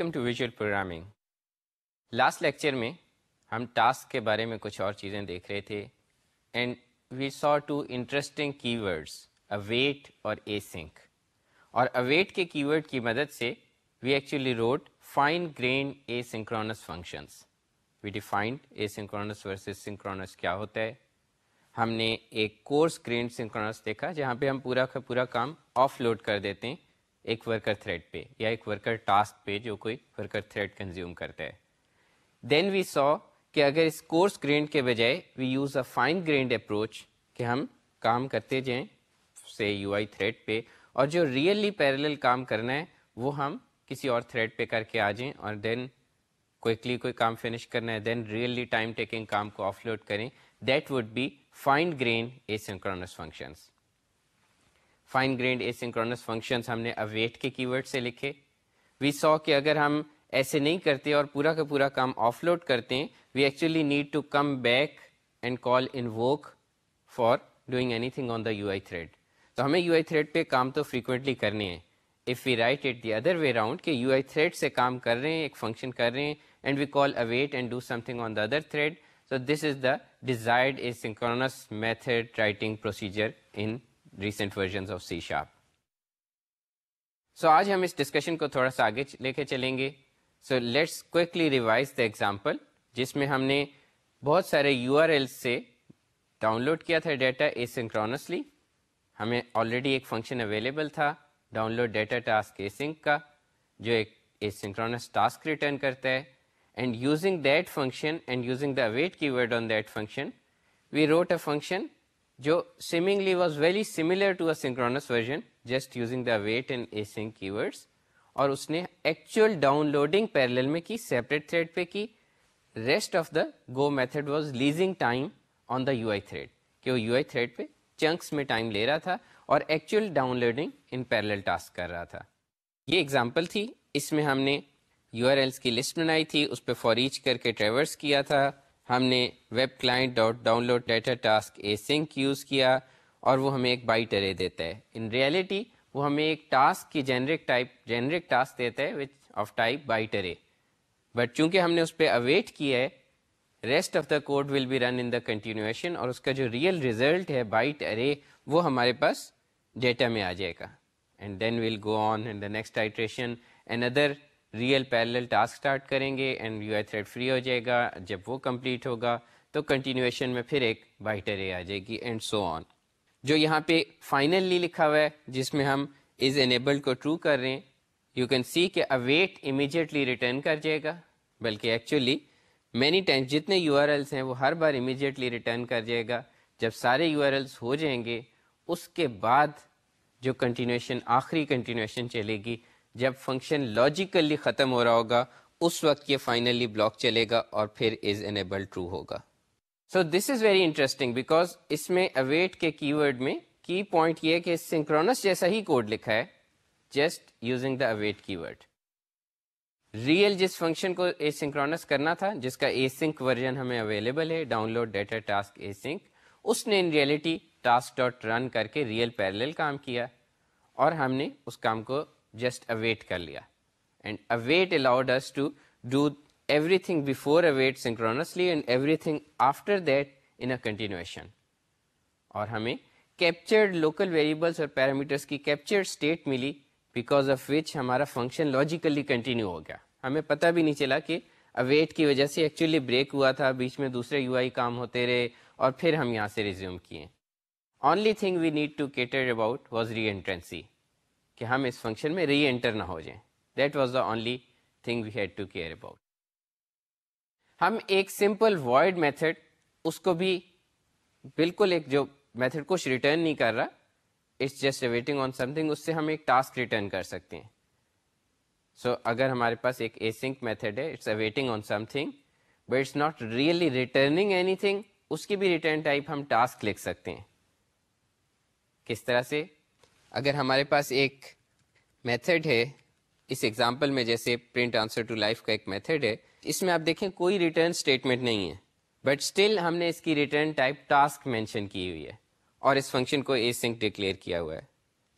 Welcome to visual programming last lecture میں ہم task کے بارے میں کچھ اور چیزیں دیکھ رہے تھے and we saw two interesting keywords await اور اے سنک اور اویٹ کے کی ورڈ کی مدد سے we actually wrote fine grain asynchronous functions we defined asynchronous versus synchronous کیا ہوتا ہے؟ ہم نے ایک کورس گرینڈ سنکرونس دیکھا جہاں پہ ہم پورا کا پورا کام آف لوڈ کر دیتے ہیں ایک ورکر تھریڈ پہ یا ایک ورکر ٹاسک پہ جو کوئی ورکر تھریڈ کنزیوم کرتا ہے۔ دین وی سو کہ اگر اس کورس گرینڈ کے بجائے we use a fine grained approach کہ ہم کام کرتے جائیں سے یو آئی تھریڈ پہ اور جو ریئلی پیرل کام کرنا ہے وہ ہم کسی اور تھریڈ پہ کر کے آ جائیں اور دین کوئکلی کوئی کام فنش کرنا ہے دین ریئلی ٹائم ٹیکنگ کام کو آف لوڈ کریں۔ That would be fine grain asynchronous functions fine grained asynchronous functions ہم نے اویٹ کے کی ورڈ سے لکھے۔ وی سو کہ اگر ہم ایسے نہیں کرتے اور پورا کا پورا کام آف لوڈ کرتے ہیں we actually need to come back and call invoke for doing anything on the U I thread تو ہمیں یو آئی تھریڈ پہ کام تو فریکوینٹلی کرنے ہیں۔ If we write it the other way round کہ یو آئی تھریڈ سے کام کر رہے ہیں، ایک فنکشن کر رہے ہیں and we call await and do something on the other thread so this is the desired asynchronous method writing procedure in recent versions of C sharp so آج ہم اس ڈسکشن کو تھوڑا سا آگے لے کے چلیں گے. So let's quickly revise the example جس میں ہم نے بہت سارے یو آر ایل سے ڈاؤن لوڈ کیا تھا ڈیٹا اے سنکرونسلی ہمیں آلریڈی ایک فنکشن اویلیبل تھا download data task async کا، جو ایک اے سنکرونس ٹاسک ریٹرن کرتا ہے. And using that function and using the wait keyword on that function we wrote a function جو seemingly was very similar to a synchronous version just using the wait and async keywords اور اس نے actual downloading parallel میں کی separate thread پہ کی. Rest of the Go method was losing time on the U I thread کہ وہ U I thread پہ چنکس میں ٹائم لے رہا تھا اور actual downloading in parallel task کر رہا تھا. یہ ایگزامپل تھی. اس میں ہم نے یو آر ایلس کی لسٹ بنائی تھی. اس پہ فوریچ کر کے ٹریورس کیا تھا. ہم نے web client dot download data task async use کیا اور وہ ہمیں ایک بائٹ ارے دیتا ہے۔ ان ریئلٹی وہ ہمیں ایک ٹاسک کی جنرک ٹائپ جنرک ٹاسک دیتا ہے which of type byte array. But چونکہ ہم نے اس پہ اویٹ کیا ہے rest of the code will be run in the continuation اور اس کا جو ریئل ریزلٹ ہے بائٹ ارے، وہ ہمارے پاس ڈیٹا میں آ جائے گا۔ And then will go on in the next iteration and other real parallel task start کریں گے and U I thread free ہو جائے گا. جب وہ کمپلیٹ ہوگا تو کنٹینیویشن میں پھر ایک بائٹر آ جائے گی اینڈ سو آن جو یہاں پہ فائنلی لکھا ہوا ہے، جس میں ہم از انیبلڈ کو ٹرو کر رہے ہیں یو کین سی کہ اویٹ امیجیٹلی ریٹرن کر جائے گا. بلکہ ایکچولی مینی ٹائم جتنے یو آر ایلس ہیں، وہ ہر بار امیجیٹلی ریٹرن کر جائے گا. جب سارے یو آر ایلس ہو جائیں گے، اس کے بعد جو کنٹینیوشن آخری کنٹینیوشن چلے گی جب فنکشن لاجیکلی ختم ہو رہا ہوگا، اس وقت یہ فائنلی بلاک چلے گا اور پھر از انیبل ٹرو ہوگا۔ So this is very interesting because اس میں اویٹ کے کی ورڈ میں کی پوائنٹ یہ کہ سنکرونس جیسا ہی کوڈ لکھا ہے just using the await keyword real جس فنکشن کو اے سنکرونس کرنا تھا، جس کا اے سنک ورژن ہمیں اویلیبل ہے download data task async اس نے in reality task dot run کر کے ریئل پیرل کام کیا اور ہم نے اس کام کو جسٹ اویٹ کر لیا and await allowed us to do everything before await synchronously and everything after that in a continuation اور ہمیں کیپچرڈ لوکل ویریبلس اور پیرامیٹرس کی کیپچرڈ اسٹیٹ ملی بیکاز آف وچ ہمارا فنکشن لاجیکلی کنٹینیو ہو گیا ہمیں پتہ بھی نہیں چلا کہ اویٹ کی وجہ سے ایکچولی بریک ہوا تھا بیچ میں دوسرے یو آئی کام ہوتے رہے اور پھر ہم یہاں سے ریزیوم کیے only thing we need to cater about was reentrancy کہ ہم اس فنکشن میں ری انٹر نہ ہو جائیں۔ That was the only thing we had to care about ہم ایک سمپل وائڈ میتھڈ اس کو بھی بالکل ایک جو میتھڈ کچھ ریٹرن نہیں کر رہا it's just waiting on something اس سے ہم ایک ٹاسک ریٹرن کر سکتے ہیں۔ سو so, اگر ہمارے پاس ایک اے سنک میتھڈ ہے it's waiting on something but it's not really returning anything اس کی بھی ریٹرن ٹائپ ہم ٹاسک لکھ سکتے ہیں۔ کس طرح سے؟ اگر ہمارے پاس ایک میتھڈ ہے، اس ایگزامپل میں جیسے پرنٹ آنسر ٹو لائف کا ایک میتھڈ ہے، اس میں آپ دیکھیں کوئی ریٹرن اسٹیٹمنٹ نہیں ہے۔ بٹ اسٹل ہم نے اس کی ریٹرن ٹائپ ٹاسک مینشن کی ہوئی ہے اور اس فنکشن کو اے سنک ڈکلیئر کیا ہوا ہے۔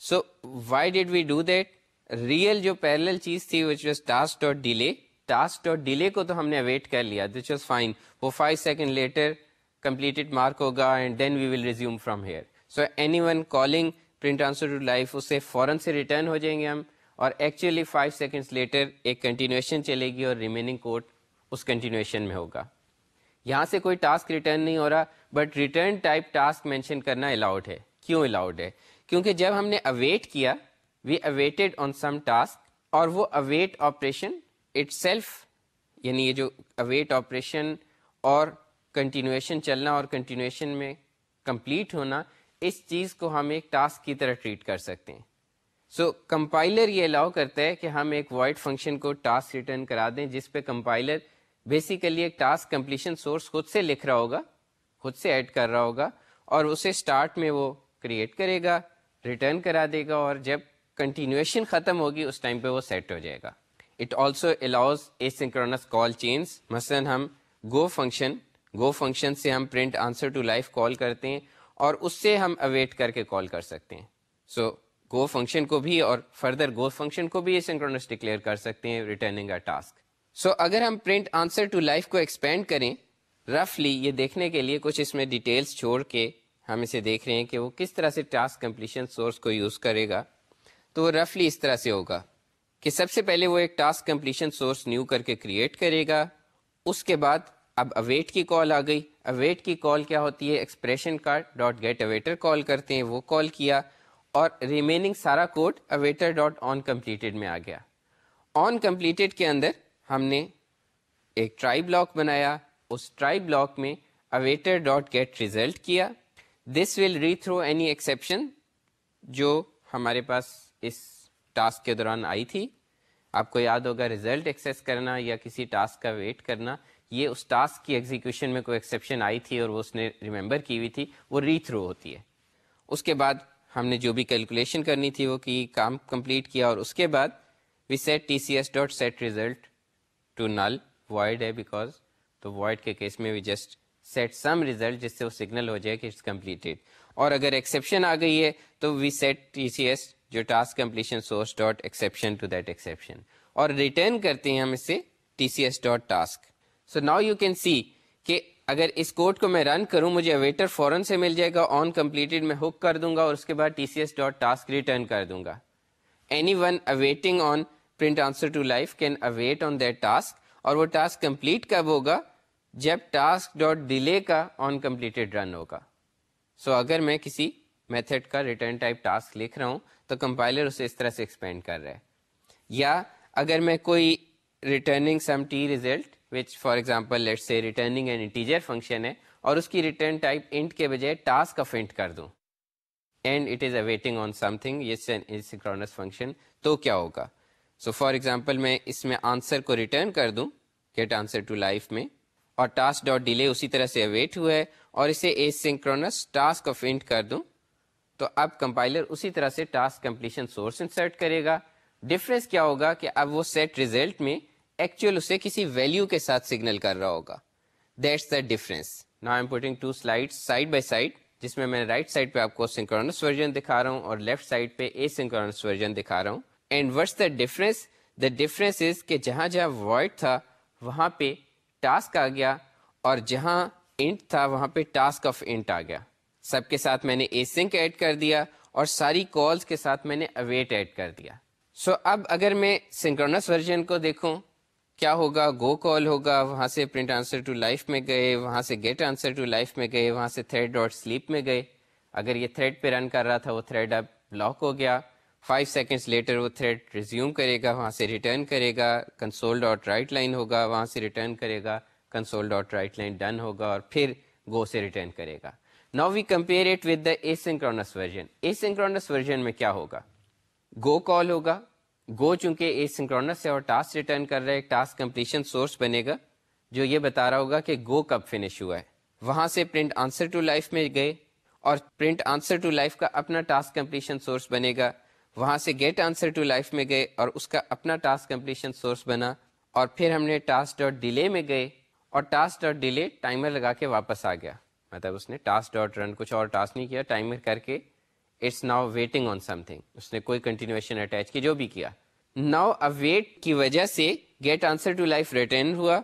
So why did we do that real جو پیرل چیز تھی which was task dot delay task dot delay کو تو ہم نے اویٹ کر لیا دس واز فائن وہ five second later completed mark ہوگا and then we will resume from here so anyone calling print answer to life اس سے فوراً سے ریٹرن ہو جائیں گے ہم اور ایکچولی فائیو سیکنڈس لیٹر ایک کنٹینویشن چلے گی اور ریمیننگ کوڈ اس کنٹینویشن میں ہوگا یہاں سے کوئی ٹاسک ریٹرن نہیں ہو رہا but return type task mention کرنا الاؤڈ ہے کیوں الاؤڈ ہے کیونکہ جب ہم نے اویٹ کیا وی اویٹڈ آن سم ٹاسک اور وہ اویٹ آپریشن اٹ سیلف یعنی یہ جو اویٹ آپریشن اور کنٹینویشن چلنا اور کنٹینویشن میں کمپلیٹ ہونا اس چیز کو ہم ایک ٹاسک کی طرح ٹریٹ کر سکتے ہیں۔ سو so, کمپائلر یہ الاؤ کرتا ہے کہ ہم ایک وائٹ فنکشن کو ٹاسک ریٹرن کرا دیں جس پہ کمپائلر بیسیکلی ایک ٹاسک کمپلیشن سورس خود سے لکھ رہا ہوگا خود سے ایڈ کر رہا ہوگا اور اسے اسٹارٹ میں وہ کریٹ کرے گا ریٹرن کرا دے گا اور جب کنٹینویشن ختم ہوگی اس ٹائم پہ وہ سیٹ ہو جائے گا۔ It also allows asynchronous call chains مثلاً ہم گو فنکشن گو فنکشن سے ہم print answer to life call کرتے ہیں۔ اور اس سے ہم اویٹ کر کے کال کر سکتے ہیں۔ سو گو فنکشن کو بھی اور فردر گو فنکشن کو بھی سنکرونس ڈکلیئر کر سکتے ہیں ریٹرننگ ٹاسک سو اگر ہم پرنٹ آنسر ٹو لائف کو ایکسپینڈ کریں رفلی یہ دیکھنے کے لیے کچھ اس میں ڈیٹیلس چھوڑ کے ہم اسے دیکھ رہے ہیں کہ وہ کس طرح سے ٹاسک کمپلیشن سورس کو یوز کرے گا۔ تو وہ رفلی اس طرح سے ہوگا کہ سب سے پہلے وہ ایک ٹاسک کمپلیشن سورس نیو کر کے کریٹ کرے گا، اس کے بعد اب اویٹ کی کال آ گئی۔ اویٹ کی کال کیا ہوتی ہے؟ ایکسپریشن کا ڈاٹ گیٹ اویٹر کال کرتے ہیں، وہ کال کیا۔ اور ریمیننگ سارا code awaiter dot on completed میں آ گیا۔ آن کمپلیٹیڈ کے اندر ہم نے ایک ٹرائی بلاک بنایا۔ اس ٹرائی بلاک میں اویٹر ڈاٹ گیٹ ریزلٹ کیا۔ This will rethrow any exception جو ہمارے پاس اس ٹاسک کے دوران آئی تھی۔ آپ کو یاد ہوگا ریزلٹ ایکسیس کرنا یا کسی ٹاسک کا ویٹ کرنا۔ یہ اس ٹاسک کی ایگزیکیوشن میں کوئی ایکسیپشن آئی تھی اور وہ اس نے ریممبر کی ہوئی تھی، وہ ری تھرو ہوتی ہے۔ اس کے بعد ہم نے جو بھی کیلکولیشن کرنی تھی وہ کی، کام کمپلیٹ کیا اور اس کے بعد we set T C S dot set result to null void ہے بیکاز تو وائڈ کے کیس میں we just set some result جس سے وہ سگنل ہو جائے کہ اٹس کمپلیٹیڈ اور اگر ایکسیپشن آ گئی ہے تو we set T C S جو task completion source dot exception to that exception اور ریٹرن کرتے ہیں ہم اس سے T C S dot task so now you can see کہ اگر اس کوڈ کو میں رن کروں مجھے اویٹر فوراً سے مل جائے گا آن کمپلیٹڈ میں ہک کر دوں گا اور اس کے بعد T C S dot task return کر دوں گا۔ Anyone awaiting on print answer to life can await on that task اور وہ ٹاسک کمپلیٹ کب ہوگا؟ جب ٹاسک ڈاٹ ڈیلے کا آن کمپلیٹڈ رن ہوگا۔ سو so, اگر میں کسی میتھڈ کا ریٹرن ٹائپ ٹاسک لکھ رہا ہوں تو کمپائلر اسے اس طرح سے ایکسپینڈ کر رہا ہے۔ یا اگر میں کوئی returning some T result which for example let's say returning and integer function ہے اور اس کی ریٹرن ٹائپ انٹ کے بجائے ٹاسک آف انٹ کر دوں and it is awaiting on something yes function تو کیا ہوگا سو فار ایگزامپل میں اس میں آنسر کو ریٹرن کر دوں گیٹ آنسر ٹو لائف میں اور ٹاسک ڈاٹ ڈیلے اسی طرح سے اویٹ ہوا ہے اور اسے asynchronous task of int کر دوں تو اب کمپائلر اسی طرح سے ٹاسک کمپلیشن سورس انسرٹ کرے گا ڈفرینس کیا ہوگا کہ اب وہ سیٹ ریزلٹ میں ایکچوئل اسے کسی ویلو کے ساتھ سگنل کر رہا ہوگا۔ دیٹس دا ڈفرینس نا I'm putting two slide side by side جس میں میں رائٹ سائڈ پہ آپ کو سنکرونس ورژن دکھا رہا ہوں اور لیفٹ سائڈ پہ اے سنکرونس ورژن دکھا رہا ہوں۔ And what's the difference the difference is کہ جہاں جہاں وائٹ تھا وہاں پہ ٹاسک آ گیا اور جہاں انٹ تھا وہاں پہ ٹاسک آف انٹ آ گیا۔ سب کے ساتھ میں نے اے سنک ایڈ کر دیا اور ساری کالز کے ساتھ میں نے اویٹ ایڈ کر دیا۔ سو so, اب اگر میں سنکرونس ورژن کو دیکھوں کیا ہوگا؟ گو کال ہوگا، وہاں سے پرنٹ آنسر ٹو لائف میں گئے، وہاں سے گیٹ آنسر ٹو لائف میں گئے، وہاں سے تھریڈ ڈاٹ سلیپ میں گئے۔ اگر یہ تھریڈ پہ رن کر رہا تھا، وہ تھریڈ اب بلاک ہو گیا۔ فائیو سیکنڈس لیٹر وہ تھریڈ ریزیوم کرے گا، وہاں سے ریٹرن کرے گا۔ کنسول ڈاٹ رائٹ لائن ہوگا، وہاں سے ریٹرن کرے گا۔ Console dot write line done ہوگا اور پھر گو سے ریٹرن کرے گا۔ Now we compare it with the asynchronous version asynchronous version میں کیا ہوگا؟ گو کال ہوگا۔ گو چونکہ اے سنکرونس اور ٹاسک ریٹرن کر رہا ہے ٹاسک کمپلیشن سورس بنے گا، جو یہ بتا رہا ہوگا کہ گو کب فنش ہوا ہے۔ وہاں سے پرنٹ آنسر ٹو لائف میں گئے اور پرنٹ آنسر ٹو لائف کا اپنا ٹاسک کمپلیشن سورس بنے گا۔ وہاں سے گیٹ آنسر ٹو لائف میں گئے اور اس کا اپنا ٹاسک کمپلیشن سورس بنا۔ اور پھر ہم نے ٹاسک ڈاٹ ڈیلے میں گئے اور ٹاسک ڈاٹ ڈیلے ٹائمر لگا کے واپس آ گیا۔ مطلب اس نے ٹاسک ڈاٹ رن کچھ اور ٹاسک نہیں کیا ٹائمر کر کے it's now waiting on something اس نے کوئی کنٹینیوشن اٹیچ کی، جو بھی کیا۔ ناؤ اویٹ کی وجہ سے get answer to life return ہوا۔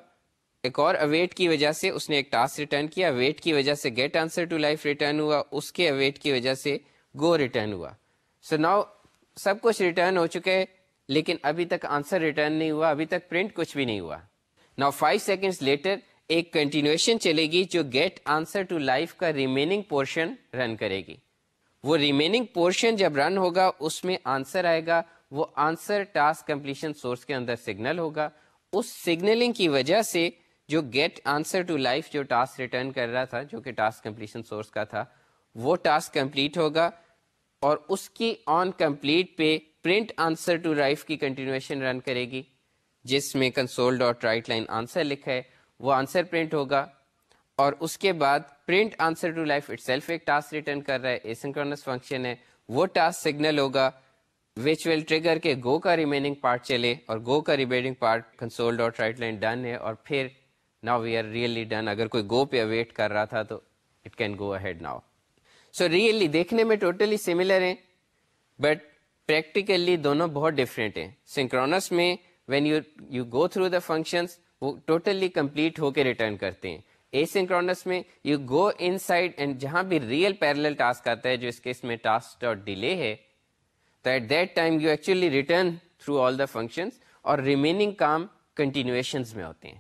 ایک اور اویٹ کی وجہ سے اس نے ایک ٹاسک ریٹرن کیا۔ اویٹ کی وجہ سے get answer to life return ہوا۔ اس کے اویٹ کی وجہ سے گو ریٹرن ہوا۔ سو ناؤ سب کچھ ریٹرن ہو چکے، لیکن ابھی تک آنسر ریٹرن نہیں ہوا۔ ابھی تک پرنٹ کچھ بھی نہیں ہوا۔ ناؤ فائیو سیکنڈ لیٹر ایک کنٹینیوشن چلے گی جو گیٹ آنسر ٹو لائف کا ریمیننگ پورشن رن کرے گی۔ وہ ریمیننگ پورشن جب رن ہوگا، اس میں آنسر آئے گا، وہ آنسر ٹاسک کمپلیشن سورس کے اندر سگنل ہوگا۔ اس سگنلنگ کی وجہ سے جو گیٹ آنسر ٹو لائف جو ٹاسک ریٹرن کر رہا تھا، جو کہ ٹاسک کمپلیشن سورس کا تھا، وہ ٹاسک کمپلیٹ ہوگا۔ اور اس کی آن کمپلیٹ پہ پرنٹ آنسر ٹو لائف کی کنٹینیوشن رن کرے گی، جس میں console dot write line answer لکھا ہے۔ وہ آنسر پرنٹ ہوگا۔ اور اس کے بعد print answer to life itself ایک ٹاسک ریٹرن کر رہا ہے ایسنکرونس فنکشن ہے وہ ٹاسک سگنل ہوگا وچ ول ٹریگر کے گو کا ریمیننگ پارٹ چلے اور گو کا remaining part console dot write line done ہے اور پھر now we are really done اگر کوئی گو پہ اویٹ کر رہا تھا تو it can go ahead now so really دیکھنے میں ٹوٹلی سملر ہیں بٹ پریکٹیکلی دونوں بہت ڈفرینٹ ہیں سنکرونس میں when you you go through the functions وہ ٹوٹلی کمپلیٹ ہو کے ریٹرن کرتے ہیں اے سنکرونس میں you go inside and جہاں بھی ریئل پیرل ٹاسک آتا ہے، جو اس کیس میں ٹاسک اور ڈیلے ہے، تو at that time you actually return through all the functions اور ریمیننگ کام کنٹینیوشنز میں ہوتے ہیں۔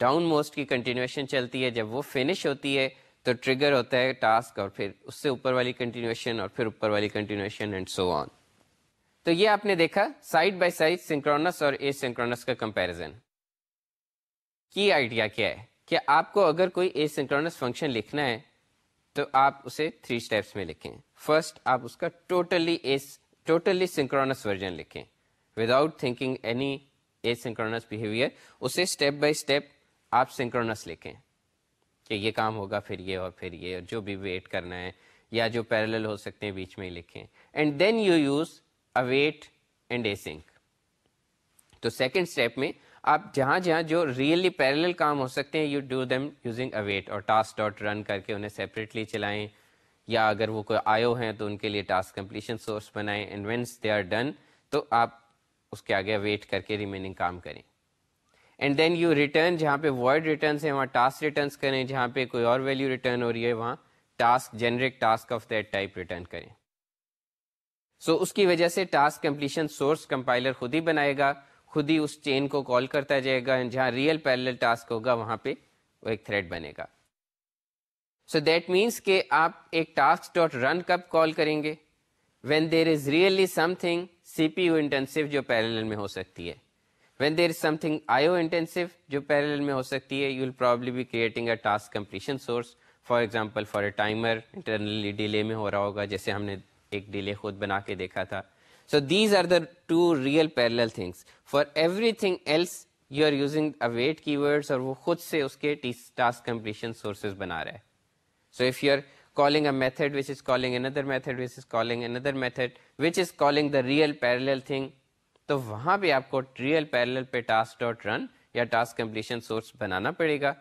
ڈاؤن موسٹ کی کنٹینیوشن چلتی ہے، جب وہ فنش ہوتی ہے تو ٹریگر ہوتا ہے ٹاسک اور پھر اس سے اوپر والی کنٹینیوشن اور پھر اوپر والی کنٹینیوشن اینڈ سو آن تو یہ آپ نے دیکھا سائڈ بائی سائڈ سنکرونس اور اے سنکرونس کا کمپیرزن کی آئیڈیا کیا ہے؟ کہ آپ کو اگر کوئی اے سنکرونس فنکشن لکھنا ہے، تو آپ اسے تھری اسٹیپس میں لکھیں۔ فرسٹ آپ اس کا ٹوٹلی ٹوٹلی سنکرونس ورژن لکھیں۔ Without thinking any asynchronous behaviour اسے اسٹیپ بائی اسٹیپ آپ سنکرونس لکھیں۔ کہ یہ کام ہوگا، پھر یہ اور پھر یہ اور جو بھی ویٹ کرنا ہے، یا جو پیرل ہو سکتے ہیں بیچ میں ہی لکھیں۔ And then you use await and async تو سیکنڈ اسٹیپ میں آپ جہاں جہاں جو ریئلی پیرل کام ہو سکتے ہیں you do them using await اور ٹاسک ڈاٹ رن کر کے انہیں سیپریٹلی چلائیں یا اگر وہ کوئی آئیو ہیں تو ان کے لیے ٹاسک کمپلیشن سورس بنائیں and once they are done تو آپ اس کے آگے ویٹ کر کے ریمیننگ کام کریں. اینڈ دین یو ریٹرن جہاں پہ وائڈ ریٹرنس ہیں وہاں ٹاسک ریٹرنس کریں جہاں پہ کوئی اور ویلیو ریٹرن ہو رہی ہے وہاں task generic task of that type return کریں. سو so, اس کی وجہ سے ٹاسک کمپلیشن سورس کمپائلر خود ہی بنائے گا خود ہی اس چین کو کال کرتا جائے گا جہاں ریئل پیرل ٹاسک ہوگا، وہاں پہ وہ ایک تھریڈ بنے گا۔ سو دیٹ مینس کہ آپ ایک ٹاسک ڈاٹ رن کب کال کریں گے؟ When there is really something C P U intensive جو پیرل میں ہو سکتی ہے۔ When there is something I O intensive جو پیرل میں ہو سکتی ہے you will probably be creating a task completion source for example for a timer internally delay میں ہو رہا ہوگا، جیسے ہم نے ایک ڈیلے خود بنا کے دیکھا تھا۔ So these are the two real parallel things for everything else you are using wait keywords اور وہ خود سے اس کے ٹاسک کمپلیشن سورسز بنا رہا ہے. So if you are calling a method which is calling another method which is calling another method which is calling the real parallel thing تو وہاں بھی آپ کو ریئل پیرل پہ ٹاسک ڈاٹ رن یا ٹاسک کمپلیشن سورس بنانا پڑے گا.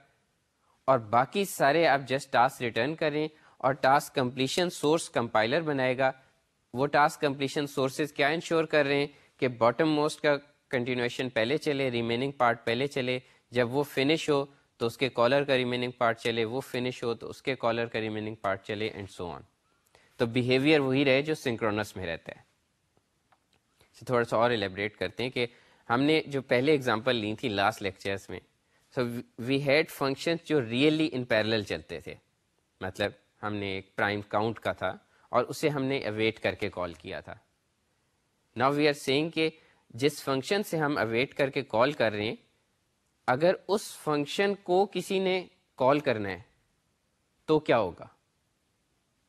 اور باقی سارے آپ جسٹ ٹاسک ریٹرن کریں اور ٹاسک کمپلیشن سورس کمپائلر بنائے گا وہ ٹاسک کمپلیشن سورسز کیا انشور کر رہے ہیں کہ باٹم موسٹ کا کنٹینویشن پہلے چلے، ریمیننگ پارٹ پہلے چلے۔ جب وہ فنش ہو تو اس کے کالر کا ریمیننگ پارٹ چلے، وہ فنش ہو تو اس کے کالر کا ریمیننگ پارٹ چلے اینڈ سو آن تو بیہیویئر وہی رہے جو سنکرونس میں رہتا ہے۔ اچھا، تھوڑا سا اور ایلیبریٹ کرتے ہیں کہ ہم نے جو پہلے اگزامپل لی تھی لاسٹ لیکچرس میں سو وی ہیڈ فنکشن جو ریئلی ان پیرل چلتے تھے۔ مطلب ہم نے ایک پرائم کاؤنٹ کا تھا۔ اور اسے ہم نے اویٹ کر کے کال کیا تھا۔ نا وی آر سینگ کہ جس فنکشن سے ہم اویٹ کر کے کال کر رہے ہیں، اگر اس فنکشن کو کسی نے کال کرنا ہے، تو کیا ہوگا؟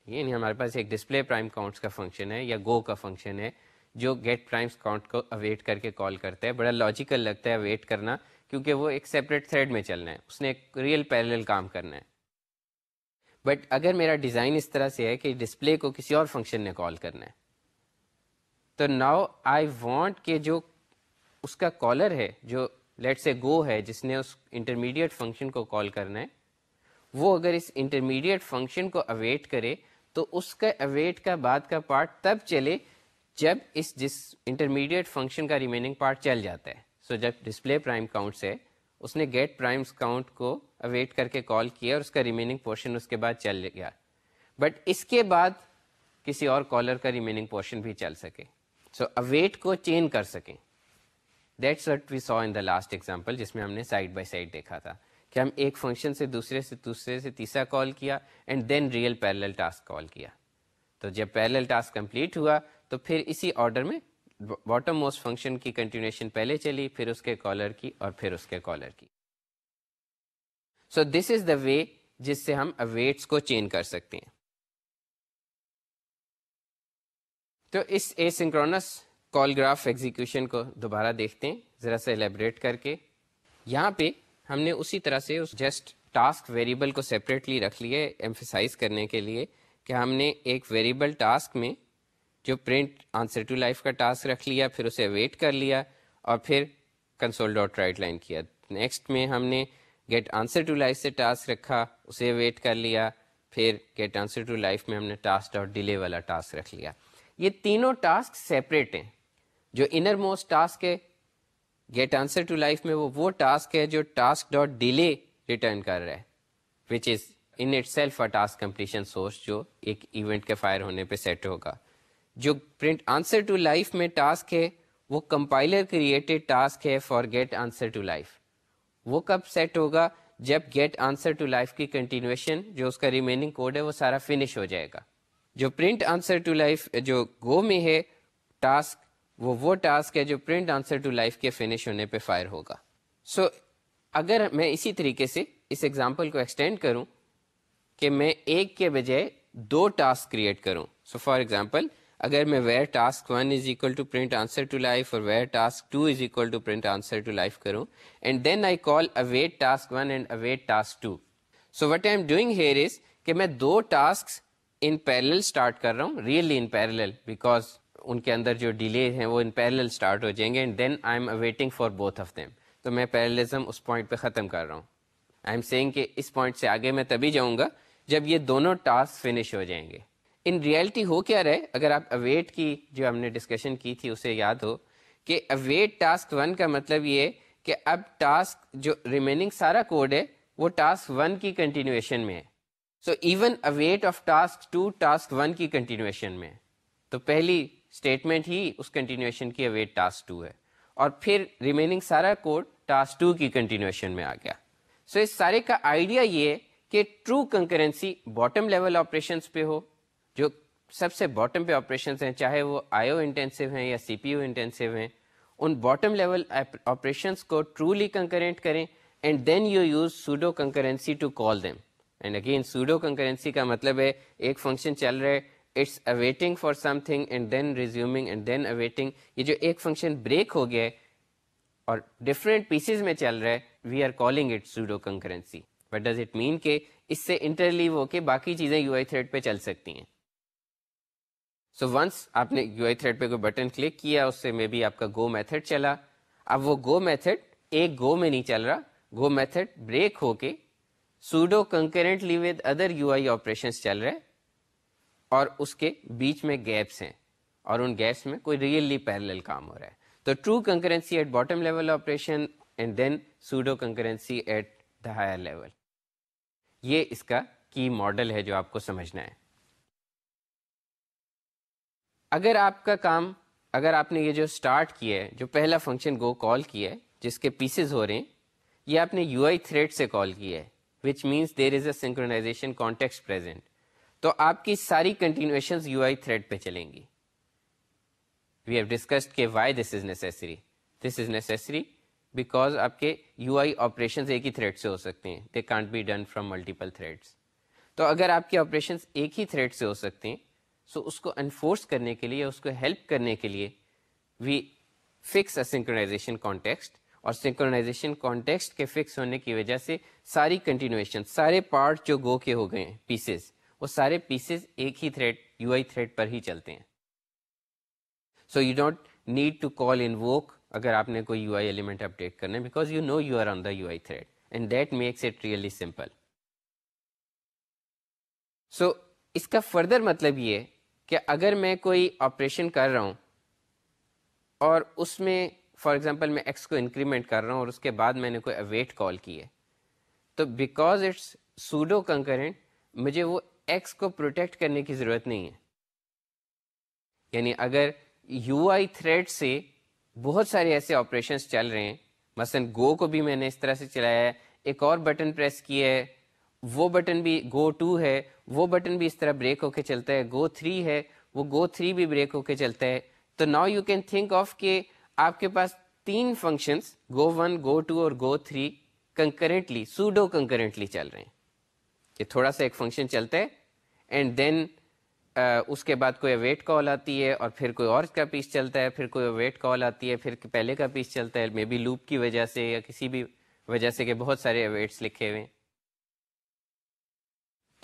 یعنی ہمارے پاس ایک ڈسپلے پرائم کاؤنٹس کا فنکشن ہے یا گو کا فنکشن ہے، جو گیٹ پرائمس کاؤنٹ کو اویٹ کر کے کال کرتا ہے۔ بڑا لاجیکل لگتا ہے اویٹ کرنا، کیونکہ وہ ایک سیپریٹ تھریڈ میں چلنا ہے۔ اس نے ایک ریئل پیرل کام کرنا ہے۔ بٹ اگر میرا ڈیزائن اس طرح سے ہے کہ ڈسپلے کو کسی اور فنکشن نے کال کرنا ہے تو ناؤ آئی وانٹ کہ جو اس کا کالر ہے جو لیٹ سے گو ہے جس نے اس انٹرمیڈیٹ فنکشن کو کال کرنا ہے وہ اگر اس انٹرمیڈیٹ فنکشن کو اویٹ کرے تو اس کا اویٹ کا بعد کا پارٹ تب چلے جب اس جس انٹرمیڈیٹ فنکشن کا ریمیننگ پارٹ چل جاتا ہے۔ سو so, جب ڈسپلے پرائم کاؤنٹ سے اس نے گیٹ پرائمس کاؤنٹ کو اویٹ کر کے کال کیا اور اس کا ریمیننگ پورشن اس کے بعد چل گیا۔ بٹ اس کے بعد کسی اور کالر کا ریمیننگ پورشن بھی چل سکے۔ سو so, اویٹ کو چینج کر سکیں۔ That's what we saw in the last example جس میں ہم نے سائڈ بائی سائڈ دیکھا تھا۔ کہ ہم ایک فنکشن سے دوسرے سے دوسرے سے تیسرا کال کیا and then real parallel task call کیا۔ تو جب پیرل ٹاسک کمپلیٹ ہوا تو پھر اسی آرڈر میں باٹم موسٹ فنکشن کی کنٹینیوشن پہلے چلی، پھر اس کے کالر کی اور پھر اس کے کالر کی۔ So this is the way جس سے ہم اویٹس کو چینج کر سکتے ہیں۔ تو اس asynchronous call graph execution کو دوبارہ دیکھتے ہیں، ذرا سا ایلیبریٹ کر کے۔ یہاں پہ ہم نے اسی طرح سے اس جسٹ ٹاسک ویریبل کو سیپریٹلی رکھ لیے ایمفیسائز کرنے کے لیے کہ ہم نے ایک ویریبل ٹاسک میں جو پرنٹ آنسر ٹو لائف کا ٹاسک رکھ لیا، پھر اسے ویٹ کر لیا اور پھر کنسول ڈاٹ رائٹ لائن کیا۔ نیکسٹ میں ہم نے گیٹ آنسر ٹو لائف سے ٹاسک رکھا، اسے ویٹ کر لیا، پھر گیٹ آنسر ٹو لائف میں ہم نے ٹاسک ڈاٹ ڈیلے والا ٹاسک رکھ لیا۔ یہ تینوں ٹاسک سیپریٹ ہیں۔ جو انر موسٹ ٹاسک ہے گیٹ آنسر ٹو لائف میں وہ وہ ٹاسک ہے جو ٹاسک ڈاٹ ڈیلے ریٹرن کر رہا ہے which is in itself a task completion source جو ایک ایونٹ کے فائر ہونے پہ سیٹ ہوگا۔ جو پرنٹ آنسر ٹو لائف میں ٹاسک ہے وہ کمپائلر کریٹڈ ٹاسک ہے for get answer to life وہ کب سیٹ ہوگا؟ جب گیٹ آنسر ٹو لائف کی کنٹینیوشن جو اس کا ریمیننگ کوڈ ہے وہ سارا فنش ہو جائے گا. جو پرنٹ آنسر ٹو لائف جو گو میں ہے ٹاسک وہ وہ ٹاسک ہے جو پرنٹ آنسر ٹو لائف کے فنش ہونے پہ فائر ہوگا. سو so, اگر میں اسی طریقے سے اس ایگزامپل کو ایکسٹینڈ کروں کہ میں ایک کے بجائے دو ٹاسک کریٹ کروں. سو فار ایگزامپل اگر میں var task one is equal to print answer to life اور var task two is equal to print answer to life کروں and then I call await task one and await task two so what I am doing here is کہ میں دو task in parallel start کر رہا ہوں really in parallel because ان کے اندر جو ڈیلے ہیں وہ ان پیرل اسٹارٹ ہو جائیں گے and then I am awaiting for both of them تو میں پیرلزم اس پوائنٹ پہ ختم کر رہا ہوں. آئی ایم سینگ کہ اس پوائنٹ سے آگے میں تبھی جاؤں گا جب یہ دونوں ٹاسک فنش ہو جائیں گے. ان ریئلٹی ہو کیا رہے؟ اگر آپ اویٹ کی جو ہم نے ڈسکشن کی تھی، اسے یاد ہو کہ اویٹ ٹاسک ون کا مطلب یہ کہ اب ٹاسک جو ریمیننگ سارا کوڈ ہے، وہ ٹاسک ون کی کنٹینیوشن میں ہے۔ So even await of task two task one کی کنٹینیوشن میں تو پہلی اسٹیٹمنٹ ہی اس کنٹینیوشن کی اویٹ ٹاسک ٹو ہے۔ اور پھر ریمیننگ سارا کوڈ ٹاسک ٹو کی کنٹینیوشن میں آ گیا۔ سو اس سارے کا آئیڈیا یہ کہ true concurrency bottom level operations پہ ہو۔ جو سب سے باٹم پہ آپریشنس ہیں، چاہے وہ آئی او انٹینسو ہیں یا سی پی یو انٹینسو ہیں، ان باٹم لیول آپریشنس کو ٹرولی کنکرنٹ کریں and then you use pseudo concurrency to call them and again pseudo concurrency کا مطلب ہے، ایک فنکشن چل رہا ہے it's awaiting for something and then resuming and then awaiting یہ جو ایک فنکشن بریک ہو گیا ہے اور ڈفرینٹ پیسز میں چل رہا ہے we are calling it pseudo concurrency but does it mean کہ اس سے انٹرلیو ہو کے باقی چیزیں یو آئی تھریڈ پہ چل سکتی ہیں؟ سو ونس آپ نے یو آئی تھریڈ پہ کوئی بٹن کلک کیا اس سے مے بی آپ کا گو میتھڈ چلا اب وہ گو میتھڈ ایک گو میں نہیں چل رہا گو میتھڈ بریک ہو کے pseudo concurrently with other U I operation چل رہے اور اس کے بیچ میں گیپس ہیں اور ان گیپس میں کوئی ریئلی پیرل کام ہو رہا ہے تو true concurrency at bottom level operation and then pseudo concurrency at the higher level یہ اس کا کی ماڈل ہے جو آپ کو سمجھنا ہے اگر آپ کا کام، اگر آپ نے یہ جو اسٹارٹ کیا ہے، جو پہلا فنکشن گو کال کیا ہے، جس کے پیسز ہو رہے ہیں، یہ آپ نے یو آئی تھریڈ سے کال کیا ہے which means there is a synchronisation context present تو آپ کی ساری کنٹینیوشن یو آئی تھریڈ پہ چلیں گی۔ وی ہیو ڈسکسڈ کہ why this is necessary this is necessary because آپ کے یو آئی آپریشن ایک ہی تھریڈ سے ہو سکتے ہیں۔ They can't be done from multiple threads تو اگر آپ کے آپریشن ایک ہی تھریڈ سے ہو سکتے ہیں سو so اس کو انفورس کرنے کے لیے اس کو ہیلپ کرنے کے لیے we fix a synchronization context اور سنکرونائزیشن کانٹیکسٹ کے فکس ہونے کی وجہ سے ساری کنٹینویشن سارے پارٹ جو گو کے ہو گئے ہیں پیسز وہ سارے پیسز ایک ہی تھریڈ یو آئی تھریڈ پر ہی چلتے ہیں so you don't need to call invoke اگر آپ نے کوئی یو آئی ایلیمنٹ اپڈیٹ کرنا ہے because you know you are on the U I thread and that makes it really simple so اس کا فردر مطلب یہ کہ اگر میں کوئی آپریشن کر رہا ہوں اور اس میں فار ایگزامپل میں ایکس کو انکریمنٹ کر رہا ہوں اور اس کے بعد میں نے کوئی اویٹ کال کی ہے، تو بیکاز اٹس سوڈو کنکرنٹ مجھے وہ ایکس کو پروٹیکٹ کرنے کی ضرورت نہیں ہے۔ یعنی اگر یو آئی تھریڈ سے بہت سارے ایسے آپریشنس چل رہے ہیں، مثلا گو کو بھی میں نے اس طرح سے چلایا ہے، ایک اور بٹن پریس کیا ہے وہ بٹن بھی گو ٹو ہے، وہ بٹن بھی اس طرح بریک ہو کے چلتا ہے، گو تھری ہے، وہ گو تھری بھی بریک ہو کے چلتا ہے۔ تو now you can think of کہ آپ کے پاس تین functions go one, go two اور go three concurrently pseudo concurrently چل رہے ہیں۔ کہ تھوڑا سا ایک فنکشن چلتا ہے اینڈ دین اس کے بعد کوئی اویٹ کال آتی ہے اور پھر کوئی اور کا پیس چلتا ہے، پھر کوئی اویٹ کال آتی ہے، پھر پہلے کا پیس چلتا ہے مے بی لوپ کی وجہ سے یا کسی بھی وجہ سے کہ بہت سارے اویٹس لکھے ہوئے ہیں۔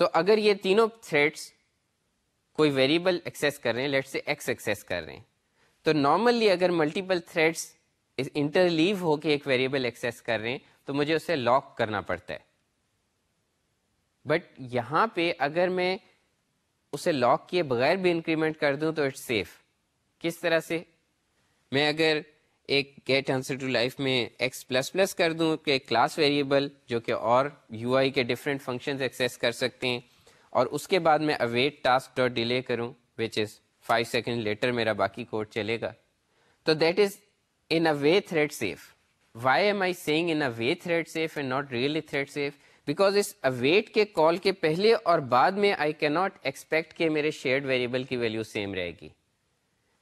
تو اگر یہ تینوں تھریڈس کوئی ویریبل ایکسیس کر رہے ہیں لیٹ سے ایکس ایکسیس کر رہے ہیں، تو نارملی اگر ملٹیپل تھریڈس انٹرلیو ہو کے ایک ویریبل ایکسیس کر رہے ہیں، تو مجھے اسے لاک کرنا پڑتا ہے۔ بٹ یہاں پہ اگر میں اسے لاک کیے بغیر بھی انکریمنٹ کر دوں تو اٹس سیف کس طرح سے؟ میں اگر ایک گیٹ آنسر ٹو لائف میں ایکس پلس پلس کر دوں کہ کلاس ویریبل جو کہ اور یو آئی کے ڈفرینٹ فنکشن ایکسیس کر سکتے ہیں اور اس کے بعد میں اویٹ ٹاسک ڈاٹ ڈیلے کروں which is five second later میرا باقی کوڈ چلے گا. تو that is in a way thread safe why am I saying in a way thread safe and not really thread safe because us await کے call کے پہلے اور بعد میں آئی کی ناٹ ایکسپیکٹ کہ میرے شیئرڈ ویریبل کی ویلو سیم رہے گی.